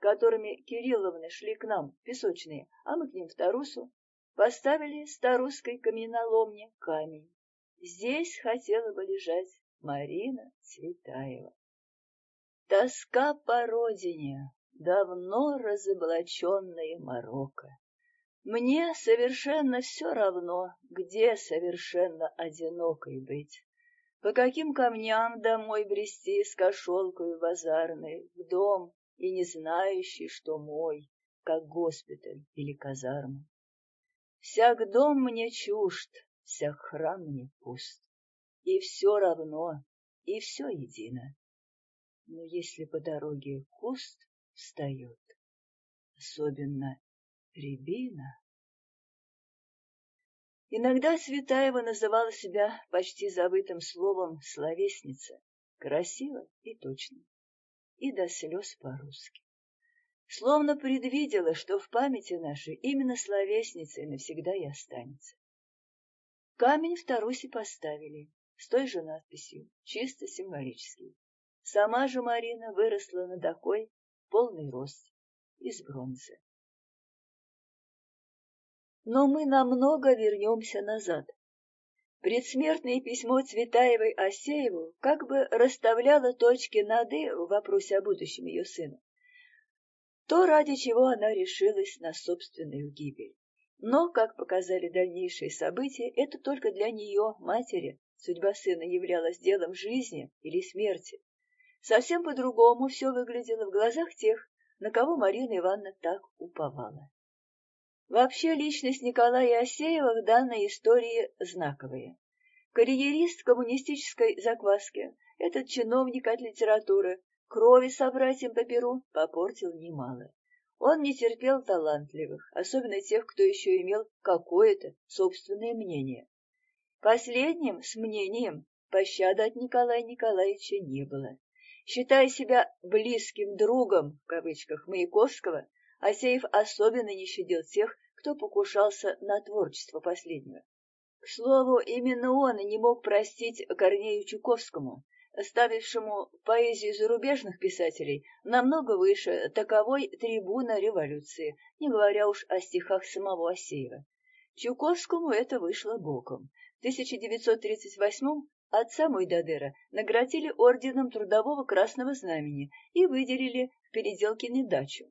которыми Кирилловны шли к нам, песочные, а мы к ним в Тарусу, Поставили старусской каменоломне камень. Здесь хотела бы лежать Марина Цветаева. Тоска по родине, давно разоблаченная Марокко. Мне совершенно все равно, где совершенно одинокой быть. По каким камням домой брести с кошелкой базарной, в дом и не знающий, что мой, как госпиталь или казарма. Всяк дом мне чужд, всяк храм мне пуст. И все равно, и все едино. Но если по дороге куст встает, особенно рябина. Иногда Светаева называла себя почти забытым словом «словесница», красиво и точно, и до слез по-русски словно предвидела, что в памяти нашей именно словесницей навсегда и останется. Камень в Тарусе поставили, с той же надписью, чисто символический. Сама же Марина выросла на такой полный рост, из бронзы. Но мы намного вернемся назад. Предсмертное письмо Цветаевой Осееву как бы расставляло точки над «и» в вопросе о будущем ее сына то, ради чего она решилась на собственную гибель. Но, как показали дальнейшие события, это только для нее, матери, судьба сына являлась делом жизни или смерти. Совсем по-другому все выглядело в глазах тех, на кого Марина Ивановна так уповала. Вообще личность Николая Осеева в данной истории знаковая. Карьерист коммунистической закваски, этот чиновник от литературы, Крови собратьям по перу попортил немало. Он не терпел талантливых, особенно тех, кто еще имел какое-то собственное мнение. Последним с мнением пощады от Николая Николаевича не было. Считая себя «близким другом» в кавычках Маяковского, Асеев особенно не щадил тех, кто покушался на творчество последнего. К слову, именно он не мог простить Корнею Чуковскому, ставившему поэзию зарубежных писателей намного выше таковой трибуна революции, не говоря уж о стихах самого Асеева. Чуковскому это вышло боком. В 1938-м отца Мойдадера наградили орденом Трудового Красного Знамени и выделили в Переделкине дачу.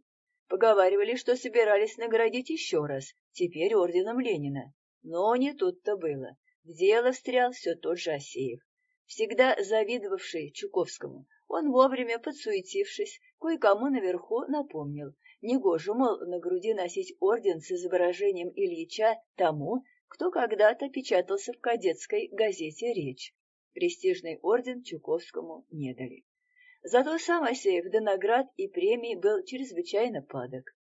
Поговаривали, что собирались наградить еще раз, теперь орденом Ленина. Но не тут-то было. В дело встрял все тот же Асеев всегда завидовавший Чуковскому, он вовремя подсуетившись, кое-кому наверху напомнил, негоже, мол, на груди носить орден с изображением Ильича тому, кто когда-то печатался в кадетской газете «Речь». Престижный орден Чуковскому не дали. Зато сам Асеев до наград и премий был чрезвычайно падок.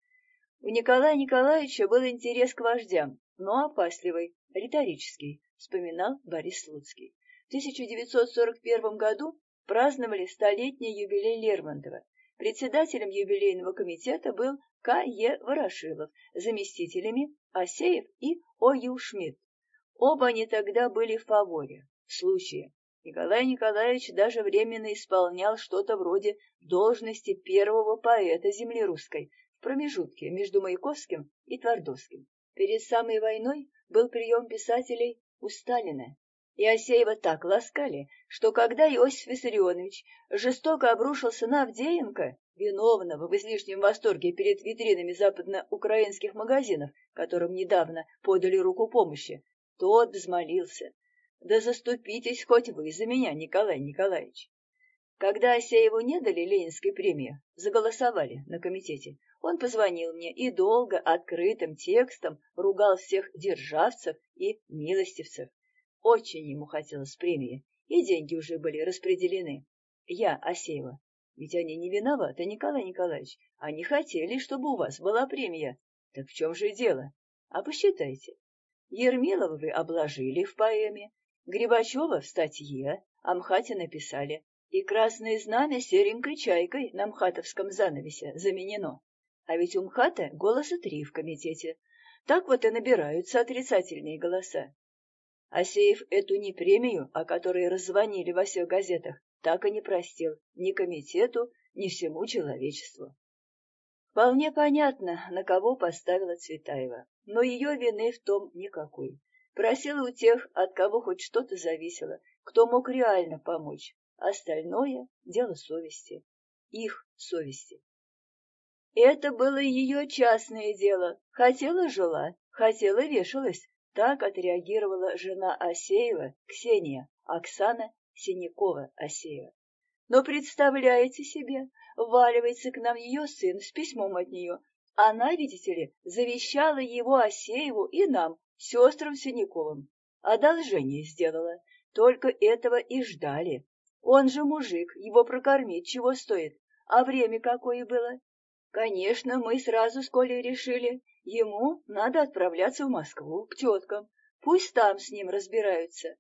У Николая Николаевича был интерес к вождям, но опасливый, риторический, вспоминал Борис Слуцкий. 1941 году праздновали столетний юбилей Лермонтова. Председателем юбилейного комитета был К. Е. Ворошилов, заместителями Асеев и О. Ю. Шмидт. Оба они тогда были в фаворе. В случае Николай Николаевич даже временно исполнял что-то вроде должности первого поэта земли русской в промежутке между Маяковским и Твардовским. Перед самой войной был прием писателей у Сталина, и Осеева так ласкали, что когда Иосиф Виссарионович жестоко обрушился на Авдеенко, виновного в излишнем восторге перед витринами западноукраинских магазинов, которым недавно подали руку помощи, тот взмолился. «Да заступитесь хоть вы за меня, Николай Николаевич!» Когда Асееву не дали Ленинской премии, заголосовали на комитете, он позвонил мне и долго открытым текстом ругал всех державцев и милостивцев. Очень ему хотелось премии, и деньги уже были распределены. Я, Асеева, ведь они не виноваты, Николай Николаевич. Они хотели, чтобы у вас была премия. Так в чем же дело? А посчитайте. Ермилова вы обложили в поэме, Грибачева в статье, а МХАТе написали. И красное знамя серенькой чайкой на МХАТовском занавесе заменено. А ведь у МХАТа голоса три в комитете. Так вот и набираются отрицательные голоса. Асеев эту не премию, о которой раззвонили во всех газетах, так и не простил ни комитету, ни всему человечеству. Вполне понятно, на кого поставила Цветаева, но ее вины в том никакой. Просила у тех, от кого хоть что-то зависело, кто мог реально помочь. Остальное — дело совести. Их совести. Это было ее частное дело. Хотела — жила, хотела — вешалась. Так отреагировала жена Асеева, Ксения, Оксана Синякова-Асеева. Но представляете себе, валивается к нам ее сын с письмом от нее. Она, видите ли, завещала его Асееву и нам, сестрам Синяковым. Одолжение сделала. Только этого и ждали. Он же мужик, его прокормить чего стоит. А время какое было? Конечно, мы сразу с Колей решили, ему надо отправляться в Москву, к теткам. Пусть там с ним разбираются.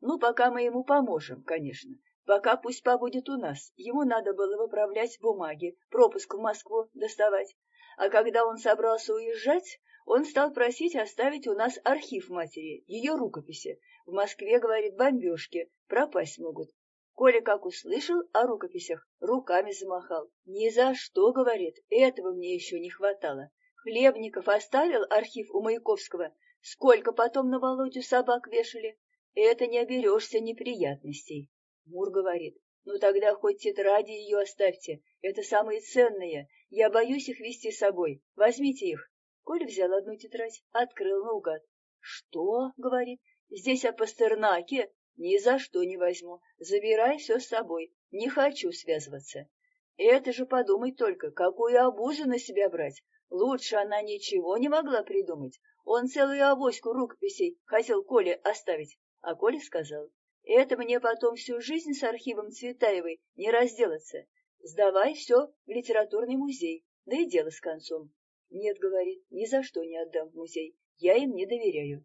Ну, пока мы ему поможем, конечно. Пока пусть побудет у нас. Ему надо было выправлять бумаги, пропуск в Москву доставать. А когда он собрался уезжать, он стал просить оставить у нас архив матери, ее рукописи. В Москве, говорит, бомбежки, пропасть могут. Коля, как услышал о рукописях, руками замахал. «Ни за что, — говорит, — этого мне еще не хватало. Хлебников оставил архив у Маяковского. Сколько потом на Володю собак вешали? Это не оберешься неприятностей». Мур говорит, «Ну тогда хоть тетради ее оставьте, это самые ценные. Я боюсь их вести с собой. Возьмите их». Коля взял одну тетрадь, открыл наугад. «Что?» — говорит. «Здесь о Пастернаке?» Ни за что не возьму. Забирай все с собой. Не хочу связываться. Это же подумать только, какую обузу на себя брать. Лучше она ничего не могла придумать. Он целую авоську рукописей хотел Коле оставить. А Коля сказал, это мне потом всю жизнь с архивом Цветаевой не разделаться. Сдавай все в литературный музей, да и дело с концом. Нет, говорит, ни за что не отдам в музей. Я им не доверяю.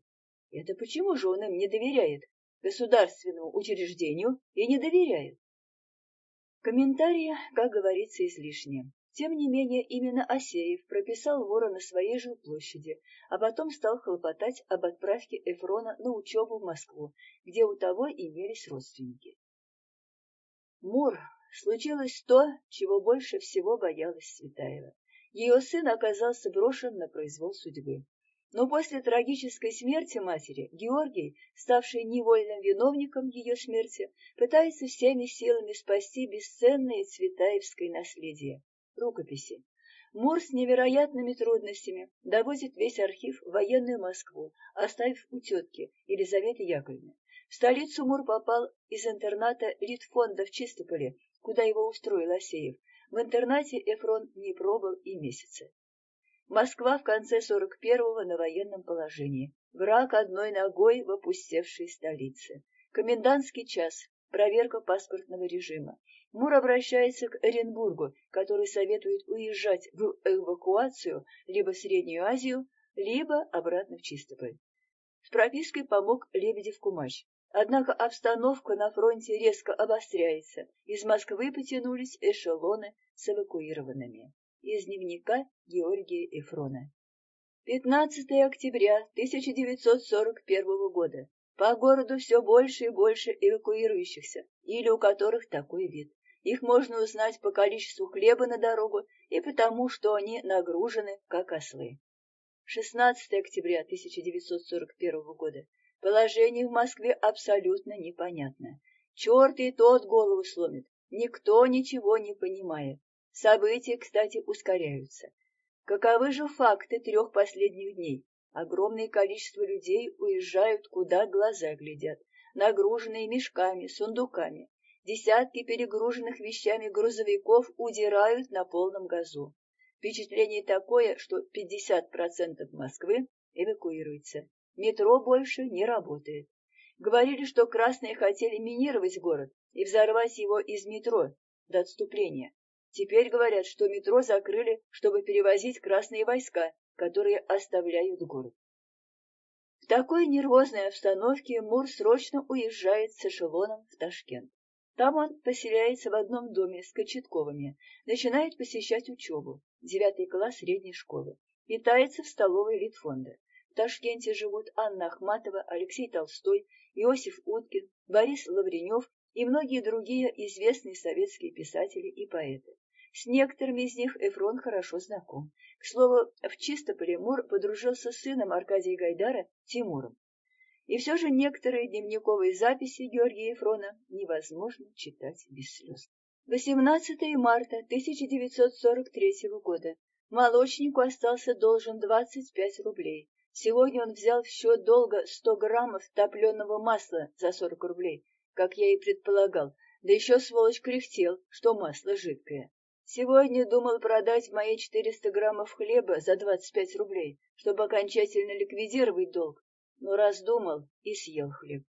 Это почему же он им не доверяет? государственному учреждению и не доверяют. Комментарии, как говорится, излишние. Тем не менее, именно Асеев прописал вора на своей же площади, а потом стал хлопотать об отправке Эфрона на учебу в Москву, где у того имелись родственники. Мур, случилось то, чего больше всего боялась Светаева. Ее сын оказался брошен на произвол судьбы. Но после трагической смерти матери Георгий, ставший невольным виновником ее смерти, пытается всеми силами спасти бесценное цветаевское наследие — рукописи. Мур с невероятными трудностями довозит весь архив в военную Москву, оставив у тетки Елизаветы Яковлевны. В столицу Мур попал из интерната Литфонда в Чистополе, куда его устроил Асеев. В интернате Эфрон не пробыл и месяца. Москва в конце 41-го на военном положении. Враг одной ногой в опустевшей столице. Комендантский час. Проверка паспортного режима. Мур обращается к Оренбургу, который советует уезжать в эвакуацию либо в Среднюю Азию, либо обратно в Чистополь. С пропиской помог Лебедев Кумач. Однако обстановка на фронте резко обостряется. Из Москвы потянулись эшелоны с эвакуированными из дневника Георгия Эфрона. 15 октября 1941 года. По городу все больше и больше эвакуирующихся, или у которых такой вид. Их можно узнать по количеству хлеба на дорогу и потому, что они нагружены, как ослы. 16 октября 1941 года. Положение в Москве абсолютно непонятно. Черт и тот голову сломит. Никто ничего не понимает. События, кстати, ускоряются. Каковы же факты трех последних дней? Огромное количество людей уезжают, куда глаза глядят, нагруженные мешками, сундуками. Десятки перегруженных вещами грузовиков удирают на полном газу. Впечатление такое, что 50% Москвы эвакуируется. Метро больше не работает. Говорили, что красные хотели минировать город и взорвать его из метро до отступления. Теперь говорят, что метро закрыли, чтобы перевозить красные войска, которые оставляют город. В такой нервозной обстановке Мур срочно уезжает с эшелоном в Ташкент. Там он поселяется в одном доме с Кочетковыми, начинает посещать учебу, девятый класс средней школы, питается в столовой Литфонда. В Ташкенте живут Анна Ахматова, Алексей Толстой, Иосиф Уткин, Борис Лавренев и многие другие известные советские писатели и поэты. С некоторыми из них Эфрон хорошо знаком. К слову, в Чистополе Мур подружился с сыном Аркадия Гайдара Тимуром. И все же некоторые дневниковые записи Георгия Ефрона невозможно читать без слез. 18 марта 1943 года. Молочнику остался должен 25 рублей. Сегодня он взял в счет долга 100 граммов топленого масла за 40 рублей, как я и предполагал, да еще сволочь кряхтел, что масло жидкое. Сегодня думал продать мои 400 граммов хлеба за 25 рублей, чтобы окончательно ликвидировать долг, но раздумал и съел хлеб.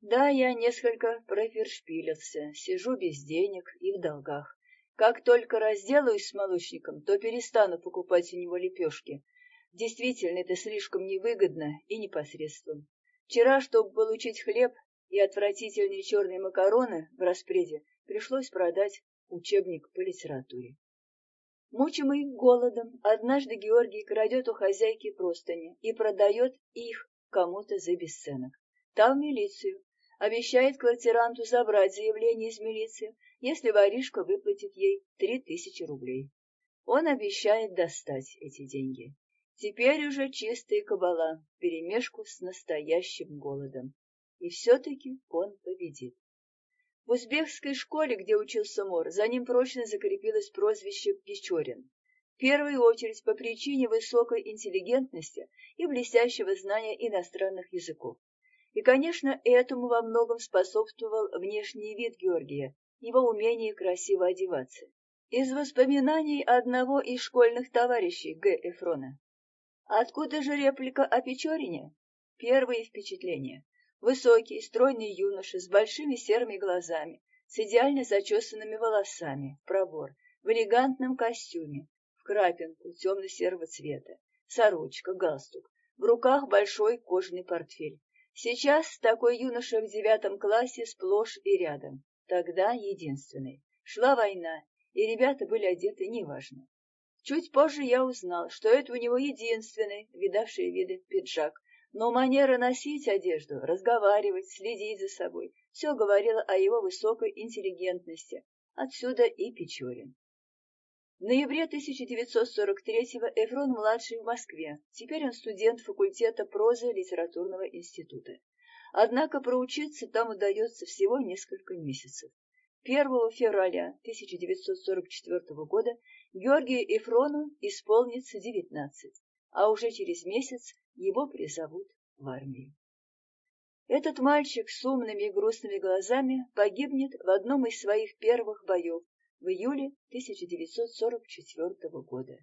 Да, я несколько профершпилился, сижу без денег и в долгах. Как только разделаюсь с молочником, то перестану покупать у него лепешки. Действительно, это слишком невыгодно и непосредственно. Вчера, чтобы получить хлеб и отвратительные черные макароны в распреде, пришлось продать учебник по литературе. Мучимый голодом, однажды Георгий крадет у хозяйки простыни и продает их кому-то за бесценок. Там в милицию. Обещает квартиранту забрать заявление из милиции, если воришка выплатит ей три тысячи рублей. Он обещает достать эти деньги. Теперь уже чистая кабала, перемешку с настоящим голодом. И все-таки он победит. В узбекской школе, где учился Мор, за ним прочно закрепилось прозвище Печорин первую очередь по причине высокой интеллигентности и блестящего знания иностранных языков. И, конечно, этому во многом способствовал внешний вид Георгия, его умение красиво одеваться. Из воспоминаний одного из школьных товарищей Г. Эфрона. Откуда же реплика о Печорине? Первые впечатления. Высокий, стройный юноша с большими серыми глазами, с идеально зачесанными волосами, пробор, в элегантном костюме, крапинку темно-серого цвета, сорочка, галстук, в руках большой кожаный портфель. Сейчас такой юноша в девятом классе сплошь и рядом, тогда единственный. Шла война, и ребята были одеты неважно. Чуть позже я узнал, что это у него единственный, видавший виды, пиджак, но манера носить одежду, разговаривать, следить за собой, все говорило о его высокой интеллигентности. Отсюда и Печорин. В ноябре 1943-го Эфрон-младший в Москве. Теперь он студент факультета прозы литературного института. Однако проучиться там удается всего несколько месяцев. 1 февраля 1944 года Георгию Эфрону исполнится 19, а уже через месяц его призовут в армию. Этот мальчик с умными и грустными глазами погибнет в одном из своих первых боев в июле 1944 года.